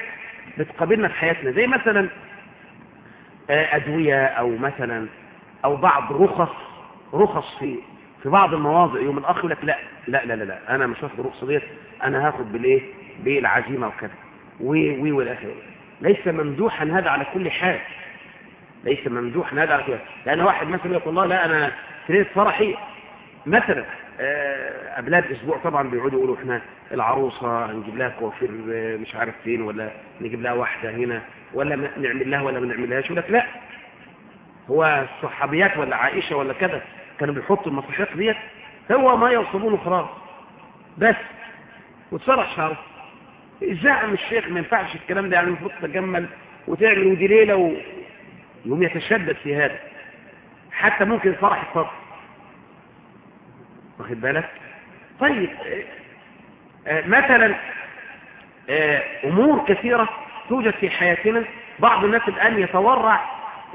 بتقابلنا في حياتنا زي مثلا أدوية أو مثلا أو بعض رخص رخص في في بعض المواضع. يوم الأخ يقول لك لا لا لا لا, أنا مش هاخد الرخصة ديت أنا هاخد بالإيه؟ بالعزيمه وكذا. وي وي والاخر ليس ممدوحا هذا على كل حال. ليس ممدوحا هذا على لأن واحد مثلا يقول الله لا أنا في فرحي. مثلا قبلها باسبوع طبعا بيقعدوا يقولوا إحنا العروسة هنجيب لها كوافير مش عارف فين ولا نجيب لها واحدة هنا ولا نعمل لها ولا ما نعملهاش. يقول لك لا. هو الصحابيات ولا عائشة ولا كذا كانوا بيحطوا المصحات ديت هو ما يوصلونه خلاص. بس. وتسرح شعره. زعم الشيخ ما ينفعش الكلام ده؟ يعني المفروض تتجمل وتعمل ودي ليلة و... يوم يتشدد في هذا. حتى ممكن الفرح الفرح واخد بالك؟ طيب آه مثلا آه أمور كثيرة توجد في حياتنا. بعض الناس الآن يتورع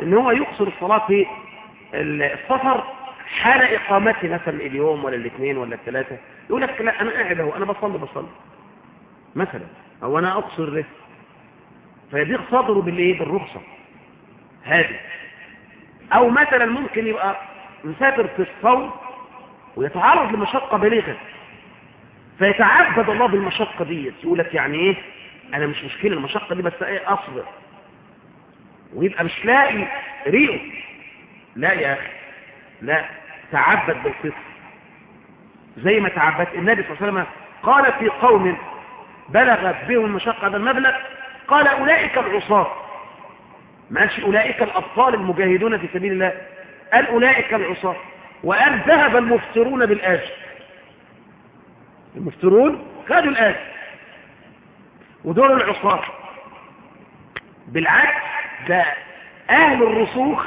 إن هو يقصر الصلاة في السفر حال اقامته مثلا اليوم ولا الاثنين ولا الثلاثة. يقول لك لا أنا قاعد أهو أنا بصلي بصلي. مثلا أو أنا أقصر فيضيق صدره بالإيه؟ بالرخصة. هذه أو مثلا ممكن يبقى مسافر في الصوم ويتعرض لمشقة بالغة فيتعبد الله بالمشقة دي يقول لك يعني إيه؟ أنا مش مشكلة المشقة دي بس إيه؟ اصبر ويبقى مش لاقي ريقه. لا يا أخي. لا. تعبد بالقسط. زي ما تعبد النبي صلى الله عليه وسلم. قال في قوم بلغت بهم المشقة هذا المبلغ قال أولئك العصاة. ما قالش أولئك الأبطال المجاهدون في سبيل الله. قال أولئك العصاة؟ وقال ذهب المفترون بالآجر المفترون خدوا الآجر ودول العصاة. بالعكس ده أهل الرسوخ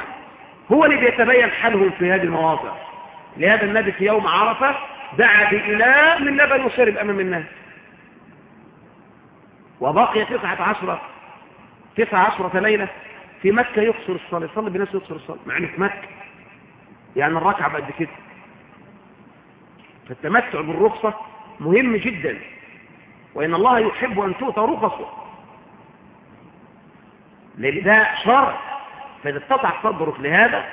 هو اللي بيتبين حالهم في هذه المواضع لهذا النبي في يوم عرفة دعا بإله من لبن وشرب أمام الناس. وبقي تسعة عشرة تسعة عشرة ليلة. في مكة يقصر الصلاة يصلي بناس يقصر الصلاة. مع انه في مكة. يعني الركعة بقد كده. فالتمتع بالرخصة مهم جدا. وإن الله يحب أن تؤتى رخصه. لأن ده شرع. فإذا استطع صدرك لهذا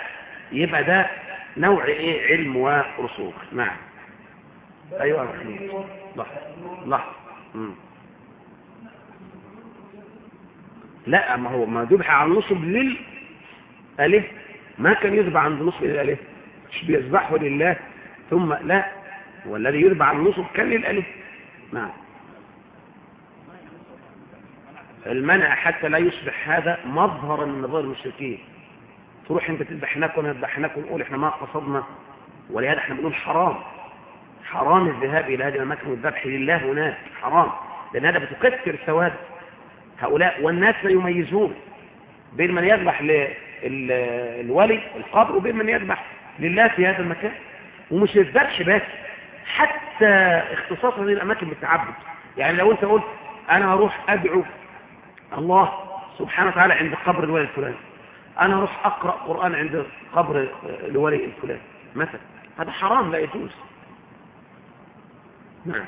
يبقى ده نوع إيه؟ علم ورسوخ. نعم. أيوه يا محمود لا ما هو ما ذبح عن نصب للأله ما كان يذبح عند نصب للأله مش بيذبحه لله. ثم لا والذي يذبح عن نصب كان للأله نعم. المنع حتى لا يصبح هذا مظهرا من نظر المشركين. تروح انت تذبح هناك وأنا اذبح هناك ونقول إحنا ما قصدنا ولهذا إحنا بنقول حرام. حرام الذهاب إلى هذه الأماكن والذبح لله هناك حرام. لأن هذا بتكثر ثواب هؤلاء والناس لا يميزون بين من يذبح للولي القبر وبين من يذبح لله في هذا المكان. ومش الذبح بس حتى اختصاص هذه الأماكن بالتعبد. يعني لو أنت قلت أنا هروح أدعو الله سبحانه وتعالى عند قبر الولي الفلاني. أنا هروح أقرأ قرآن عند قبر الولي الفلاني. مثلا. هذا حرام لا يجوز. نعم.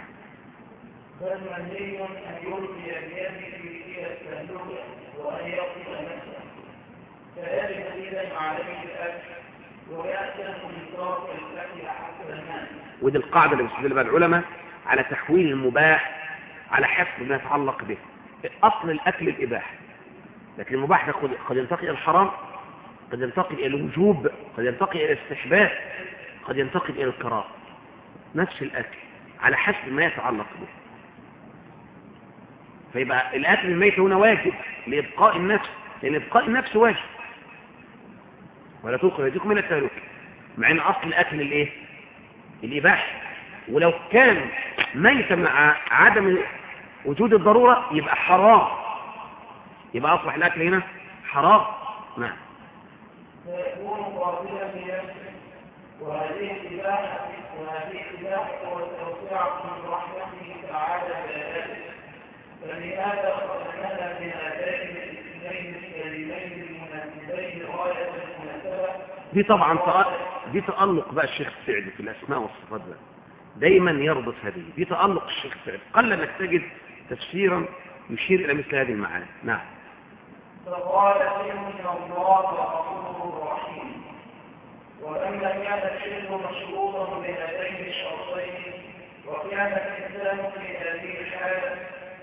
ودي القاعدة اللي بيستدل بها العلماء على تحويل المباح على حسب ما يتعلق به. أصل الأكل الإباحة لكن المباح قد ينتقل إلى الحرام قد ينتقل إلى الوجوب قد ينتقل إلى الاستحباب قد ينتقل إلى الكراهة. نفس الأكل على حسب ما يتعلق به. فيبقى الأكل الميت هنا واجب لإبقاء النفس لأن إبقاء النفس واجب. ولا تلقوا يديكم إلى التهلكة مع أن أصل الأكل الإيه؟ الإباحة ولو كان ميتا مع عدم وجود الضرورة يبقى حرام. يبقى أصبح الأكل هنا حرام. نعم. وهذه الإباحة وهذه الإباحة والتوسعة من رحمته تعالى فلهذا خلقنا من هذين الاثنين الكريمين المناسبين غاية المناسبة. دي طبعا دي تألق بقى الشيخ السعدي في الأسماء والصفات ده. دايما يربط هذه. دي تألق الشيخ السعدي قل انك تجد تفسيرا يشير إلى مثل هذه المعاني. نعم. فقال إن الله غفور رحيم ولما كان الشرك مشروطا بهذين الشرطين وكان الإنسان في هذه الحالة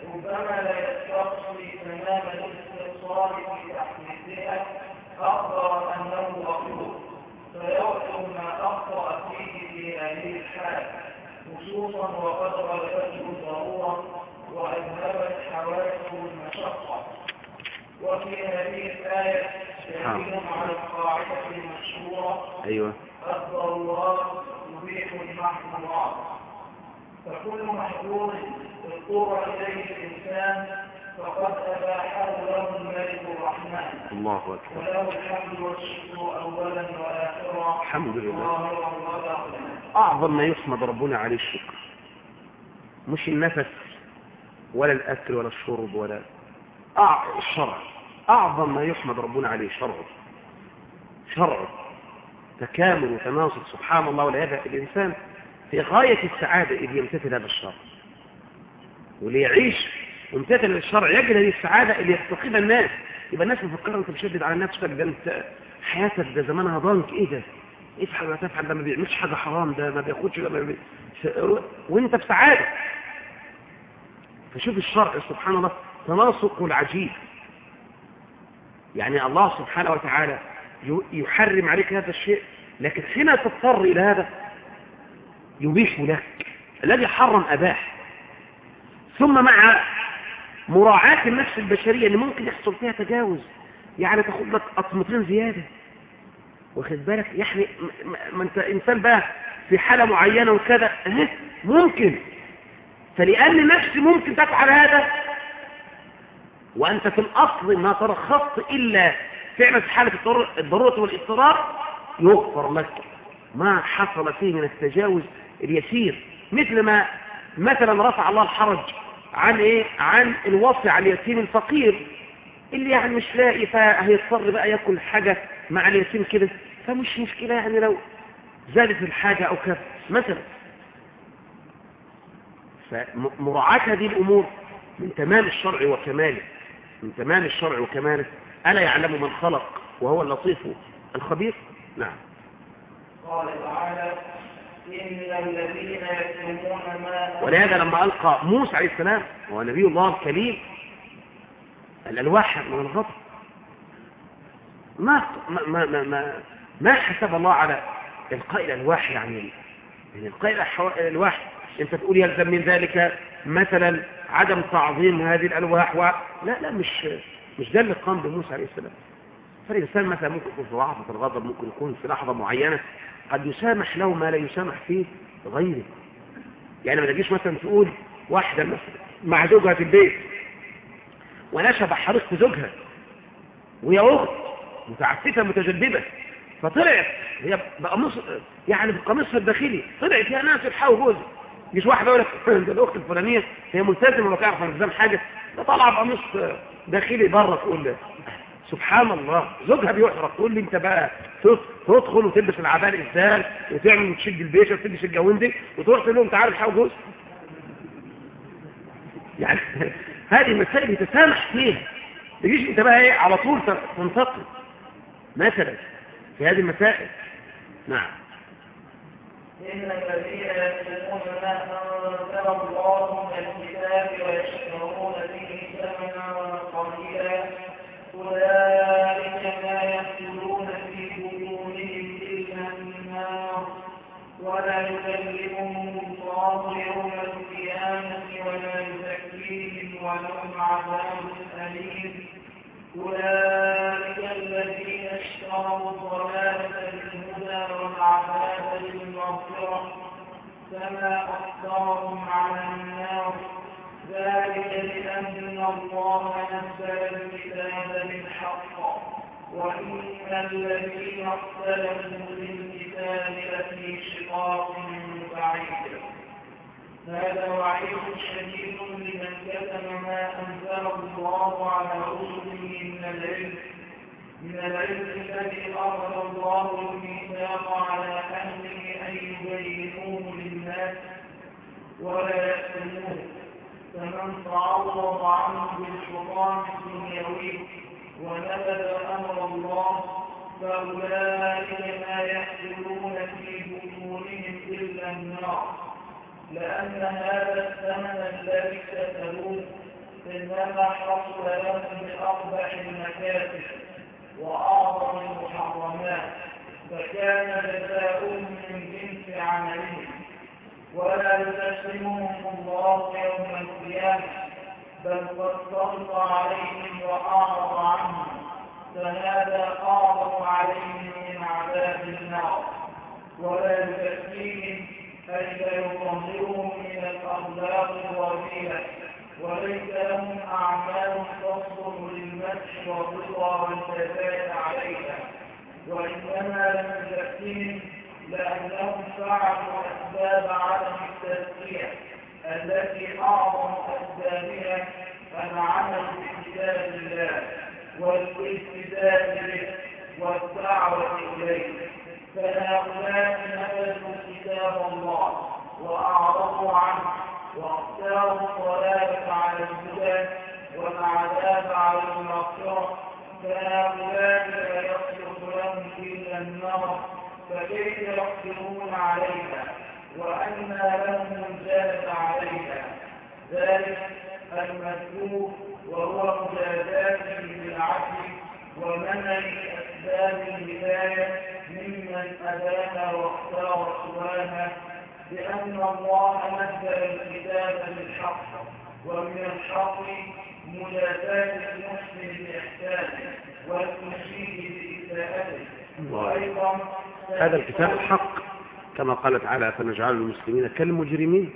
ربما لا يستقصي تمام الاستقصال في تحديدها أخبر أنه غفور فيغفر ما أخطأ فيه في هذه الحالة خصوصا وقد غلبته الضرورة وأذهبت حوادث المشقة. وفي هذه الآية دليل على القاعدة المشهورة أيوة. الضرورات تبيح المحظورات فكل محظور اضطر إليه الإنسان فقد أباحه له الملك الرحمن. الله أكبر. وله الحمد والشكر أولا وآخرا. الحمد لله. أعظم ما يحمد ربنا عليه الشكر. مش النفس ولا الأكل ولا الشرب ولا. الشرع أعظم ما يحمد ربنا عليه شرعه شرعه تكامل وتناسق سبحان الله ولهذا الإنسان في غاية السعادة إذ يمتثل هذا الشرع. وليعيش ممتثل للشرع يجد هذه السعادة اللي يفتقدها الناس. يبقى الناس مفكرة أنت مشدد على نفسك ده أنت حياتك ده زمانها ضنك. إيه ده؟ افعل ما تفعل ده ما بيعملش حاجة حرام ده ما بياخدش ده ما بي... وأنت في سعادة. فشوف الشرع سبحان الله تناسق العجيب. يعني الله سبحانه وتعالى يحرم عليك هذا الشيء لكن حين تضطر إلى هذا يبيح لك الذي حرم أباح. ثم مع مراعاة النفس البشرية اللي ممكن يحصل فيها تجاوز يعني تاخد لك قطمتين زيادة. واخد بالك؟ يعني ما انت إنسان بقى في حالة معينة وكذا. ممكن. فلأن نفسي ممكن تفعل هذا. وأنت في الأصل ما ترخصت إلا فعلا في حالة الضرورة والإضطرار يغفر لك ما حصل فيه من التجاوز اليسير مثل ما مثلا رفع الله الحرج عن إيه؟ عن الوصي على اليتيم الفقير اللي يعني مش لاقي فهيضطر بقى يأكل حاجة مع اليتيم كده. فمش مشكلة يعني لو زادت الحاجة أو كذا. مثلا فمراعاة هذه الأمور من تمام الشرع وكماله من تمام الشرع وكماله. ألا يعلم من خلق وهو اللطيف الخبير؟ نعم. قال تعالى ولهذا لما ألقى موسى عليه السلام هو نبي الله الكريم الألواح من الغضب. ما ما ما ما, ما حسب الله على إلقاء الألواح يعني يعني إلقاء الألواح أنت تقول يلزم من ذلك مثلا عدم تعظيم هذه الألواح و... لا لا مش مش ده اللي قام بموسى عليه السلام. فالإنسان مثلا ممكن يكون في لحظة الغضب ممكن يكون في لحظة معينة قد يسامح له ما لا يسامح فيه غيره. يعني ما تجيش مثلا تقول واحدة مثلا مع زوجها في البيت ونشب حريق زوجها وهي أخت متعففة متجدبة فطلعت هي بقميص يعني بقميصها الداخلي طلعت يا ناس الحاول جوزي مش واحدة يقول لك ده الأخت الفلانية هي ملتزمة ولا تعرف التزام حاجة. ده طالعه بقميص داخلي بره تقول سبحان الله. زوجها بيحرق تقول لي أنت بقى تدخل وتلبس العباء إزاي؟ وتعمل وتشد البيشه وتلبس الجواندي وتروح تقول لهم تعالوا الحقوا جوز يعني هذه المسائل يتسامح فيها. تجيش أنت بقى إيه على طول تنتقل مثلا في هذه المسائل. نعم. إن الذين يكتمون ما أنزل الله من الكتاب ويشترون به ثمنا قليلا أولئك ما يأكلون في بطونهم إلا النار ولا يكلمهم الله يوم القيامة ولا يزكيهم ولهم عذاب أليم أولئك الذين اشتروا الضلالة بالهدى والعذاب بالمغفرة فما أكثرهم على النار. ذلك لأن الله نزل الكتاب بالحق وإن الذين اختلفوا في الكتاب لفي شقاق بعيد. هذا وعيد شديد لمن كتم ما أنزل الله على رسله من العلم. من العلم الذي أخذ الله الميثاق على أهله أن يبينوه للناس ولا يكتموه فمن تعوض عنه بالشيطان الدنيوي ونبذ أمر الله فأولئك ما يأكلون في بطونهم إلا النار. لأن هذا الثمن الذي اكتسبوه إنما حصل لهم بأقبح المكاسب وأعظم المحرمات فكان جزاؤهم من جنس عملهم. ولا يسلمهم الله يوم القيامة بل قد سلط عليهم وأعرض عنهم. فهذا أعظم عليهم من عذاب النار. ولا يزكيهم أي يطهرهم من الأخلاق الرذيلة وليس لهم أعمال تصلح للمدح والرضا والثبات عليها. وإنما لم يزكيهم لأنهم فعلوا أسباب عدم التزكية التي أعظم أسبابها العمل بكتاب الله والالتزام به والدعوة إليه. فهؤلاء نبذوا كتاب الله وأعرضوا عنه واختاروا الضلالة على الهدى والعذاب على المغفرة. فهؤلاء لا يصلح لهم إلا النار فكيف يقدرون عليها؟ وأنى لهم الجانب عليها؟ ذلك المذكور وهو مجازاته بالعدل ومنع أسباب الهداية ممن أداها واختار سواها لأن الله نزل الكتاب بالحق ومن الحق مجازاة المسلم بإحسانه والمسيء بإساءته وأيضا هذا الكتاب الحق كما قال تعالى فنجعل المسلمين كالمجرمين.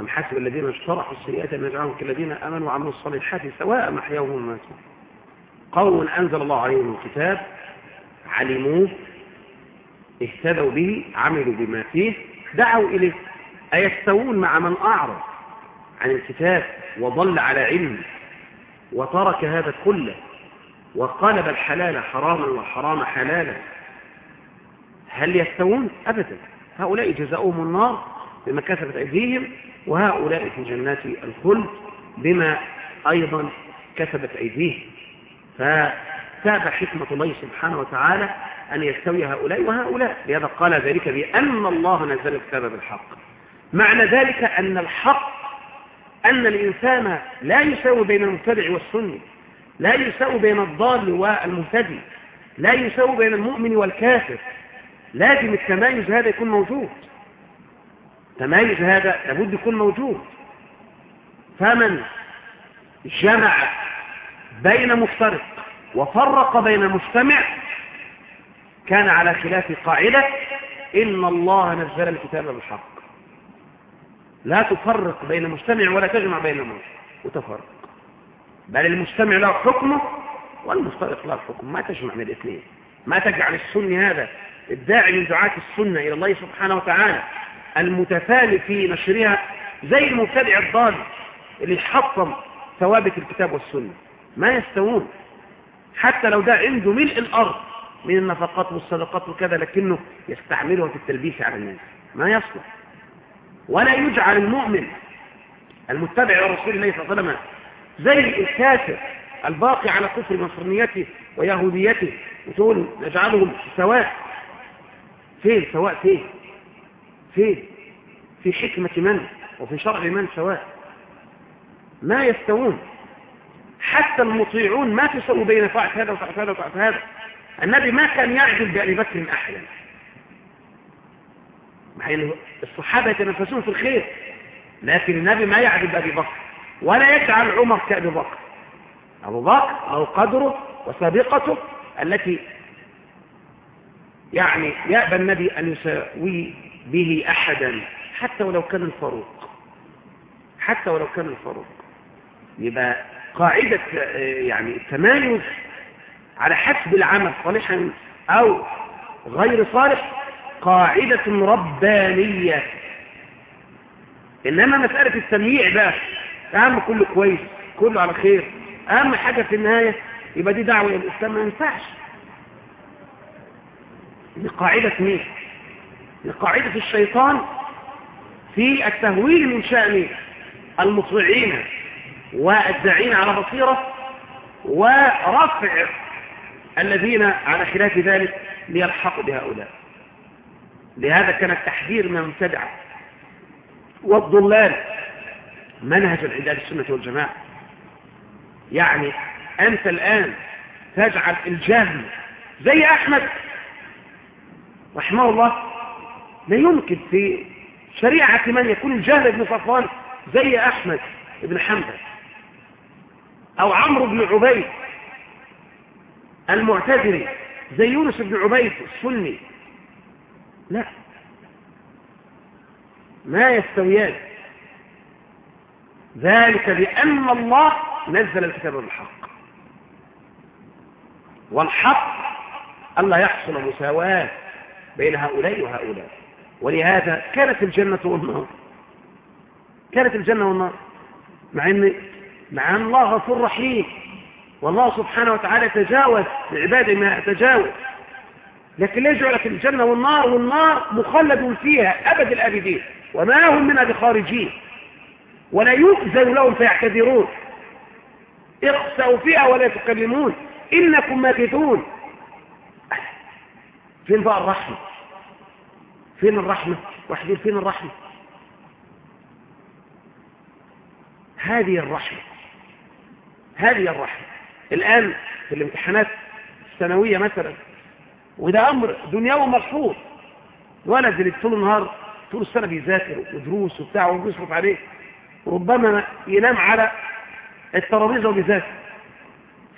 أم حسب الذين اجترحوا السيئات أن نجعلهم كالذين آمنوا وعملوا الصالحات سواء محياهم وماتوا قوم أنزل الله عليهم الكتاب علموه اهتدوا به عملوا بما فيه دعوا إليه. أيستوون مع من أعرض عن الكتاب وضل على علم وترك هذا كله وقلب الحلال حراما والحرام حلالا؟ هل يستوون؟ أبدا. هؤلاء جزاؤهم النار. بما كسبت أيديهم وهؤلاء في جنات الخلد بما أيضا كسبت أيديهم. فتابع حكمة الله سبحانه وتعالى أن يستوي هؤلاء وهؤلاء. لهذا قال ذلك بأن الله نزل الكتاب بالحق. معنى ذلك أن الحق أن الإنسان لا يساوي بين المبتدع والسني لا يساوي بين الضال والمهتدي لا يساوي بين المؤمن والكافر. لازم التمايز هذا يكون موجود. التمايز هذا؟ لابد يكون موجود. فمن جمع بين مفترق وفرق بين مجتمع كان على خلاف قاعدة إن الله نزل الكتاب بالحق. لا تفرق بين مجتمع ولا تجمع بين المجتمع وتفرق بل المجتمع له حكمه والمفترق له حكم. ما تجمع من الاثنين. ما تجعل السني هذا الداعي من دعاة السنة إلى الله سبحانه وتعالى. المتفاني في نشرها زي المبتدع الضال اللي يحطم ثوابت الكتاب والسنة. ما يستوون. حتى لو ده عنده ملء الأرض من النفقات والصدقات وكذا لكنه يستعملها في التلبيس على الناس. ما يصلح. ولا يجعل المؤمن المتبع لرسول الله صلى الله عليه وسلم زي الكافر الباقي على كفر نصرانيته ويهوديته وتقول نجعلهم سواء. فين؟ سواء فين؟ فين في حكمة من وفي شرع من سواء. ما يستوون. حتى المطيعون ما تسووا بين فاعل هذا وفاعل هذا وفاعل هذا. النبي ما كان يعدل بأبي بكر أحدا مع الصحابة يتنفسون في الخير لكن النبي ما يعدل بأبي بكر ولا يجعل عمر كأبي بكر. أبو بكر له قدره وسابقته التي يعني يأبى النبي أن يساوي به أحدا حتى ولو كان الفاروق. حتى ولو كان الفاروق. يبقى قاعدة يعني التمايز على حسب العمل صالحا أو غير صالح قاعدة ربانية. إنما مسألة التمييع بقى أهم كله كويس كله على خير. أهم حاجة في النهاية يبقى دي دعوة الإسلام ما ينفعش. دي قاعدة مين؟ قاعدة الشيطان في التهويل من شأن المطيعين والداعين على بصيرة ورفع الذين على خلاف ذلك ليلحقوا بهؤلاء. لهذا كان التحذير من المبتدعة والضلال منهج عند السنة والجماعة. يعني أنت الآن تجعل الجهل زي أحمد رحمه الله لا يمكن في شريعة من يكون الجهل ابن صفوان زي أحمد بن حنبل أو عمرو بن عبيد المعتذري زي يونس بن عبيد السني. لا. ما يستويان. ذلك بأن الله نزل الكتاب بالحق. والحق ألا يحصل مساواة بين هؤلاء وهؤلاء. ولهذا كانت الجنة والنار. كانت الجنة والنار. مع أن مع أن الله غفور رحيم. والله سبحانه وتعالى تجاوز لعباده ما يتجاوز لكن ليه جعلت الجنة والنار والنار مخلد فيها أبد الأبدين؟ وما هم منها بخارجين ولا يؤذن لهم فيعتذرون. اخسأوا فيها ولا تكلمون إنكم ماكثون. فين بقى الرحمة. فين الرحمة؟ واحد يقول فين الرحمة؟ هذه الرحمة هذه الرحمة. الآن في الامتحانات السنوية مثلا وده أمر دنيوي مرفوض ولد اللي طول النهار طول السنة بيذاكر ودروس وبتاع وبيصرف عليه ربما ينام على الترابيزة وبيذاكر.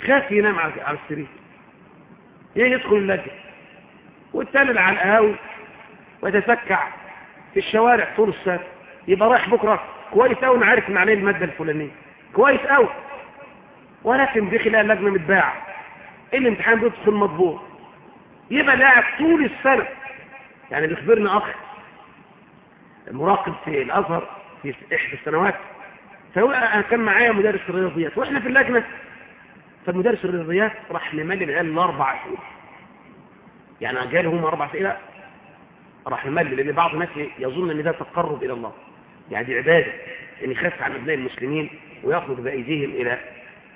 خاف ينام على السرير. يدخل اللجنة. والتاني على القهاوي ويتسكع في الشوارع طول السنة. يبقى رايح بكرة. كويس قوي أنا عارف عليه المادة الفلانية. كويس قوي ولكن دي خلال اللجنة متباع الامتحان بيدخل مضبوط يبقى لاعب طول السنة. يعني بيخبرني أخ مراقب في الأزهر في إحدى السنوات. فهو كان معايا مدرس الرياضيات. وإحنا في اللجنة. فمدرس الرياضيات راح نملي العيال الأربع أسئلة يعني قال هم أربع راح نملي لأن بعض الناس يظن أن ده تقرب إلى الله. يعني دي عبادة أن يخاف عن أبناء المسلمين ويأخذ بأيديهم إلى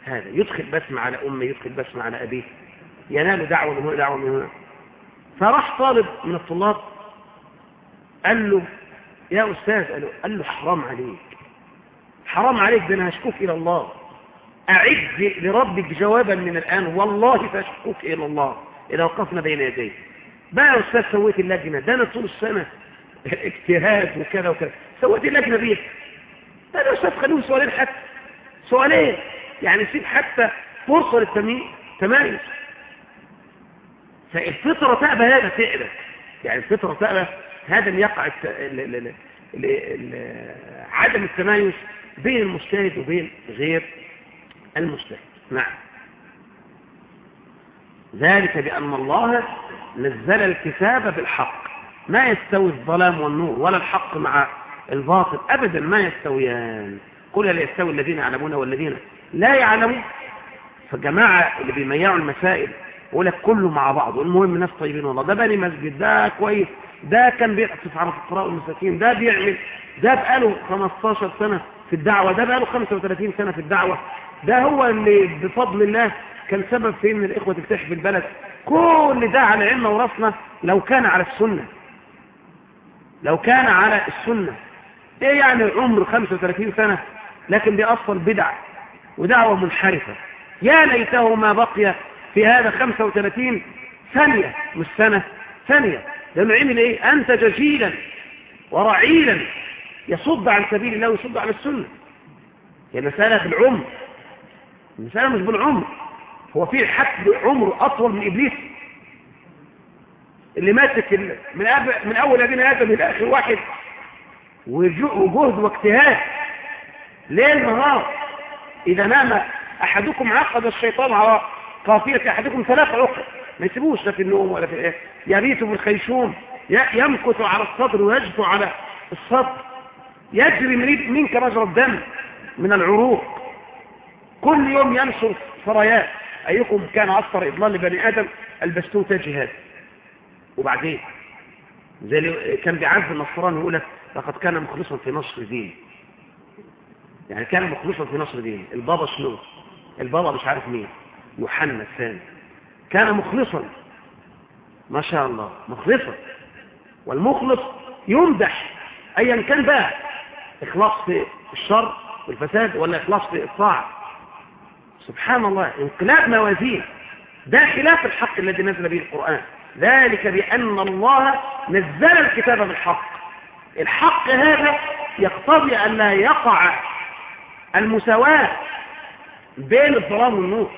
هذا. يدخل بسمة على أمه يدخل بسمة على أبيه. ينال دعوة من هنا دعوة من هنا. فراح طالب من الطلاب قال له يا أستاذ قال له, قال له حرام عليك حرام عليك ده أنا هشكوك إلى الله. أعد لربك جوابا من الآن والله فأشكوك إلى الله إذا وقفنا بين يديه بقى يا أستاذ سويت اللجنة؟ ده أنا طول السنة اجتهاد وكذا وكذا. سويت اللجنة بيه. ده يا أستاذ خلوه سؤالين حتى. سؤالين. يعني سيب حتى فرصة للتميز فالفطرة تأبى هذا فعلا. يعني الفطرة تأبى هذا اللي يقع الت... ال... ال... ال... ال... ال... عدم التمايز بين المجتهد وبين غير المجتهد. نعم. ذلك بأن الله نزل الكتاب بالحق. ما يستوي الظلام والنور ولا الحق مع الباطل أبدا ما يستويان. قل لا يستوي الذين يعلمون والذين لا يعلمون؟ فالجماعة اللي بيميعوا المسائل يقول لك كله مع بعض والمهم ناس طيبين والله. ده بني مسجد ده كويس ده كان بيعطف على الفقراء والمساكين ده بيعمل ده بقاله 15 سنة في الدعوة ده بقاله 35 سنة في الدعوة. ده هو اللي بفضل الله كان سبب في إن الإخوة تكتشف البلد. كل ده على علم ورثنا لو كان على السنة. لو كان على السنة. إيه يعني عمر 35 سنة لكن بيأصل بدع ودعوة منحرفة. يا ليته ما بقي في هذا 35 ثانية مش سنة ثانية. لأنه عمل إيه؟ أنتج جيلا ورعيلا يصد عن سبيل الله ويصد عن السنة. هي مسألة بالعمر المسألة مش بالعمر. هو في حد عمره أطول من إبليس؟ اللي ماسك من. من أول أبينا آدم إلى آخر واحد. وجهد واجتهاد. ليل نهار. إذا نام أحدكم عقد الشيطان على قافية أحدكم ثلاث عقد. ما يسيبوش لا في النوم ولا في الإيه يبيت في الخيشوم. يمكث على الصدر ويجثو على الصدر. يجري منك مجرى الدم من العروق. كل يوم ينشر سرايات أيكم كان أكثر إضلال لبني آدم؟ البستوه جهاد. وبعدين؟ زي كان بيعرف النصراني يقول لك لقد كان مخلصا في نصر دين يعني كان مخلصا في نصر دين البابا شنو؟ البابا مش عارف مين. يوحنا الثاني كان مخلصا. ما شاء الله. مخلصا. والمخلص يمدح ايا كان بقى. إخلاص في الشر والفساد ولا إخلاص في الطاعة؟ سبحان الله انقلاب موازين. ده خلاف الحق الذي نزل به القرآن. ذلك بأن الله نزل الكتاب بالحق. الحق هذا يقتضي أن لا يقع المساواة بين الظلام والنور.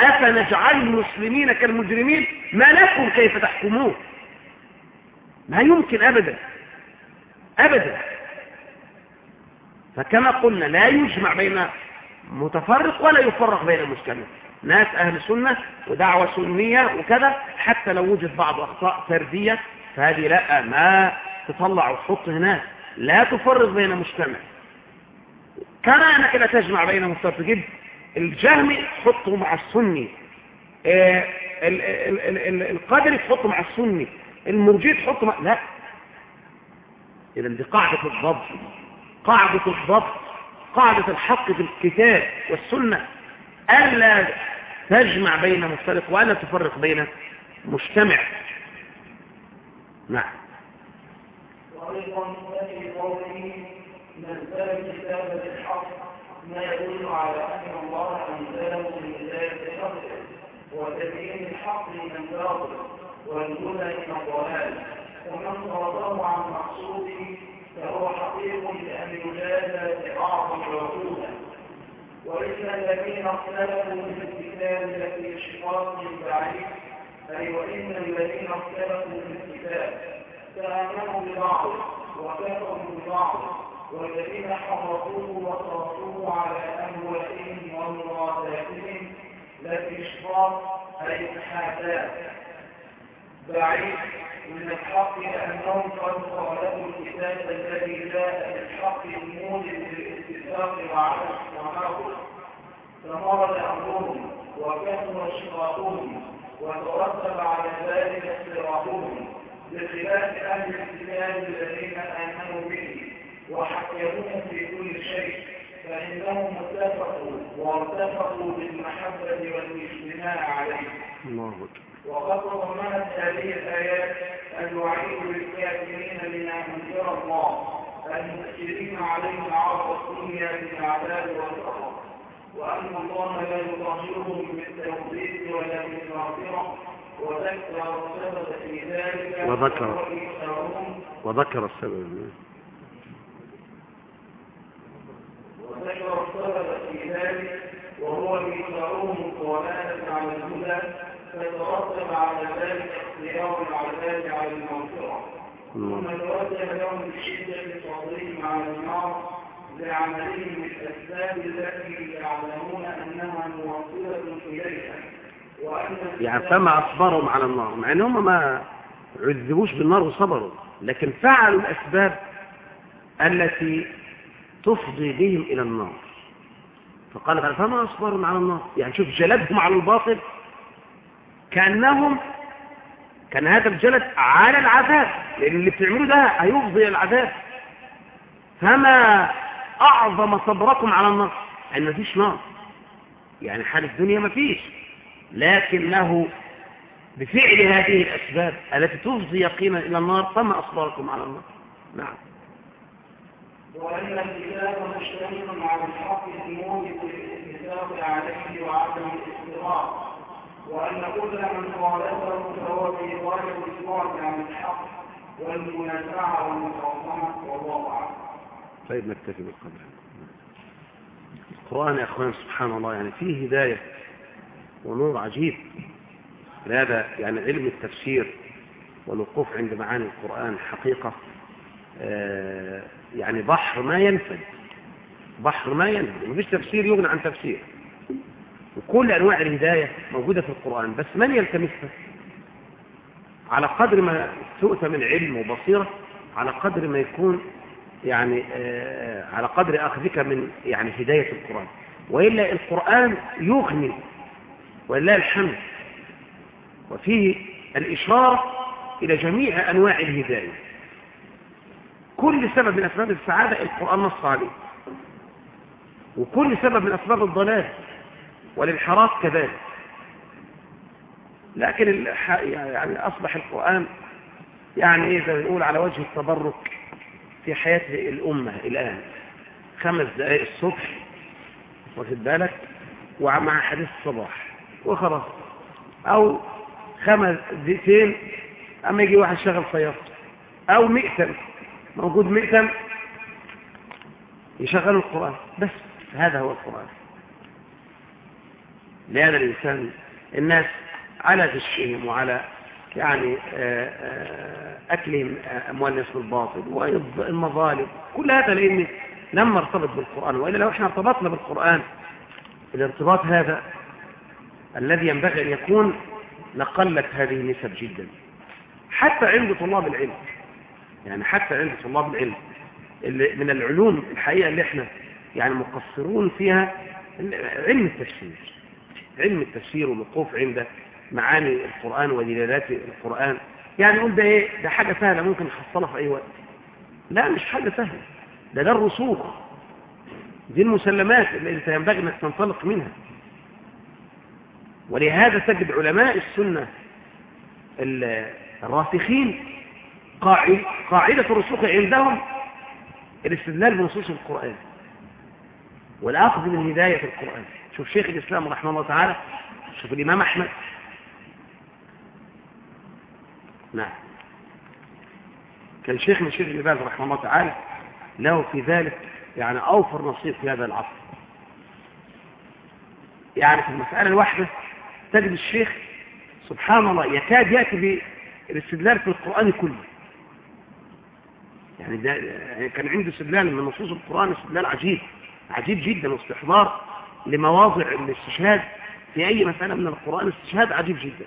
أفنجعل المسلمين كالمجرمين؟ ما لكم كيف تحكمون؟ ما يمكن أبدا. أبدا. فكما قلنا لا يجمع بين متفرق ولا يفرق بين المجتمع ناس أهل سنة ودعوة سنية وكذا حتى لو وجد بعض أخطاء فردية فهذه لا ما تطلع وتحط هناك لا تفرق بين مجتمع كما أنك لا تجمع بين تجيب الجهمي تحطه مع السني. القدري تحطه مع السني. المرجي تحطه مع لا. إذا دي قاعدة الضبط. قاعدة الضبط. قاعدة الحق في الكتاب والسنة ألا تجمع بين مفترق وألا تفرق بين مجتمع. نعم. وأيضا في قوله بالحق ما يدل على أن الله أنزله وتبيين الحق والهدى من الضلال ومن صرفه عن مقصوده فهو حقيق بأن يجازى بأعظم العقوبة وإن الذين اختلفوا في الكتاب لفي شقاق بعيد أي وإن الذين اختلفوا في الكتاب فآمنوا ببعض وكفروا ببعض والذين حرفوه وصرفوه على أهوائهم ومراداتهم لفي شقاق أي محاذاة. بعيد من الحق لأنهم قد خالفوا الكتاب الذي جاء بالحق الموجب للاتفاق وعدم التناقض فمرض أمرهم وكثر شقاقهم وترتب على ذلك اختلافهم بخلاف أهل الكتاب الذين آمنوا به وحكموه في كل شيء فإنهم اتفقوا وارتفقوا بالمحبة والإجتماع عليه. الله أكبر. وقد تضمنت هذه الآيات الوعيد للكافرين بما أنزل الله المؤثرين عليهم عرض الدنيا بالعذاب والسخط وأن الله لا يطهرهم بالتوحيد ولا بالمغفرة. وذكر السبب في ذلك وذكر. وذكر السبب. وذكر السبب في ذلك وهو إيثارهم الضلالة على الهدى. فترتب على ذلك اختيار العذاب على المغفرة ثم توجه لهم بشدة صبرهم على النار لعملهم بالأسباب التي يعلمون أنها موصلة إليها. يعني فما أصبرهم على النار مع أن هم ما عذبوش بالنار وصبروا لكن فعلوا الأسباب التي تفضي بهم إلى النار. فقال فما أصبرهم على النار؟ يعني شوف جلدهم على الباطل كأنهم كأن هذا الجلد على العذاب لأن اللي بتعملوه ده هيفضي العذاب. فما أعظم صبركم على النار؟ أن مفيش نار. يعني حال الدنيا مفيش لكنه بفعل هذه الأسباب التي تفضي يقينا إلى النار فما أصبركم على النار؟ نعم. وأن الكتاب مشتمل على الحق الموجب للاتفاق عليه وعدم الاستقرار وأن كل من خالفه فهو في غاية الإصرار عن الحق والمنازعة والمخاصمة والله أعلم. طيب نكتفي بالقدر. القرآن يا أخوان سبحان الله يعني فيه هداية ونور عجيب. لهذا يعني علم التفسير والوقوف عند معاني القرآن حقيقة آه، يعني بحر ما ينفد. بحر ما ينفد. مفيش تفسير يغني عن تفسير. وكل أنواع الهداية موجودة في القرآن بس من يلتمسها؟ على قدر ما تؤتى من علم وبصيرة على قدر ما يكون يعني آه، على قدر أخذك من يعني هداية القرآن. وإلا القرآن يغني ولله الحمد. وفيه الإشارة إلى جميع أنواع الهداية. كل سبب من أسباب السعادة القرآن نص عليه وكل سبب من أسباب الضلال. والانحراف كذلك. لكن يعني أصبح القرآن يعني إيه زي نقول على وجه التبرك في حياة الأمة الآن. خمس دقائق الصبح واخد بالك؟ ومع حديث الصباح. وخلاص. أو خمس دقيقتين أما يجي واحد شغل سيارته. أو مئتم موجود مئتم يشغل القرآن. بس هذا هو القرآن. لهذا الإنسان الناس على غشهم وعلى يعني آه، آه، أكلهم آه، أموال الناس بالباطل والمظالم كل هذا لأن لما ارتبط بالقرآن وإلا لو إحنا ارتبطنا بالقرآن الارتباط هذا الذي ينبغي أن يكون لقلت هذه النسب جدا. حتى عند طلاب العلم يعني حتى عند طلاب العلم اللي من العلوم الحقيقة اللي إحنا يعني مقصرون فيها علم التفسير. علم التفسير والوقوف عند معاني القرآن ودلالات القرآن. يعني نقول ده إيه؟ ده حاجة سهلة ممكن نحصلها في أي وقت. لا مش حاجة سهلة. ده ده الرسوخ. دي المسلمات اللي ينبغي انك تنطلق منها. ولهذا تجد علماء السنة ال- الراسخين قاعد- قاعدة الرسوخ عندهم الاستدلال بنصوص القرآن والأخذ من هداية القرآن. شوف شيخ الإسلام رحمه الله تعالى شوف الإمام أحمد. نعم. كان شيخ من شيخ ابن باز رحمه الله تعالى له في ذلك يعني أوفر نصيب في هذا العصر. يعني في المسألة الواحدة تجد الشيخ سبحان الله يكاد يأتي بالاستدلال في القرآن كله. يعني يعني كان عنده استدلال من نصوص القرآن استدلال عجيب عجيب جدا واستحضار. لمواضع الاستشهاد في أي مسألة من القرآن استشهاد عجيب جدا.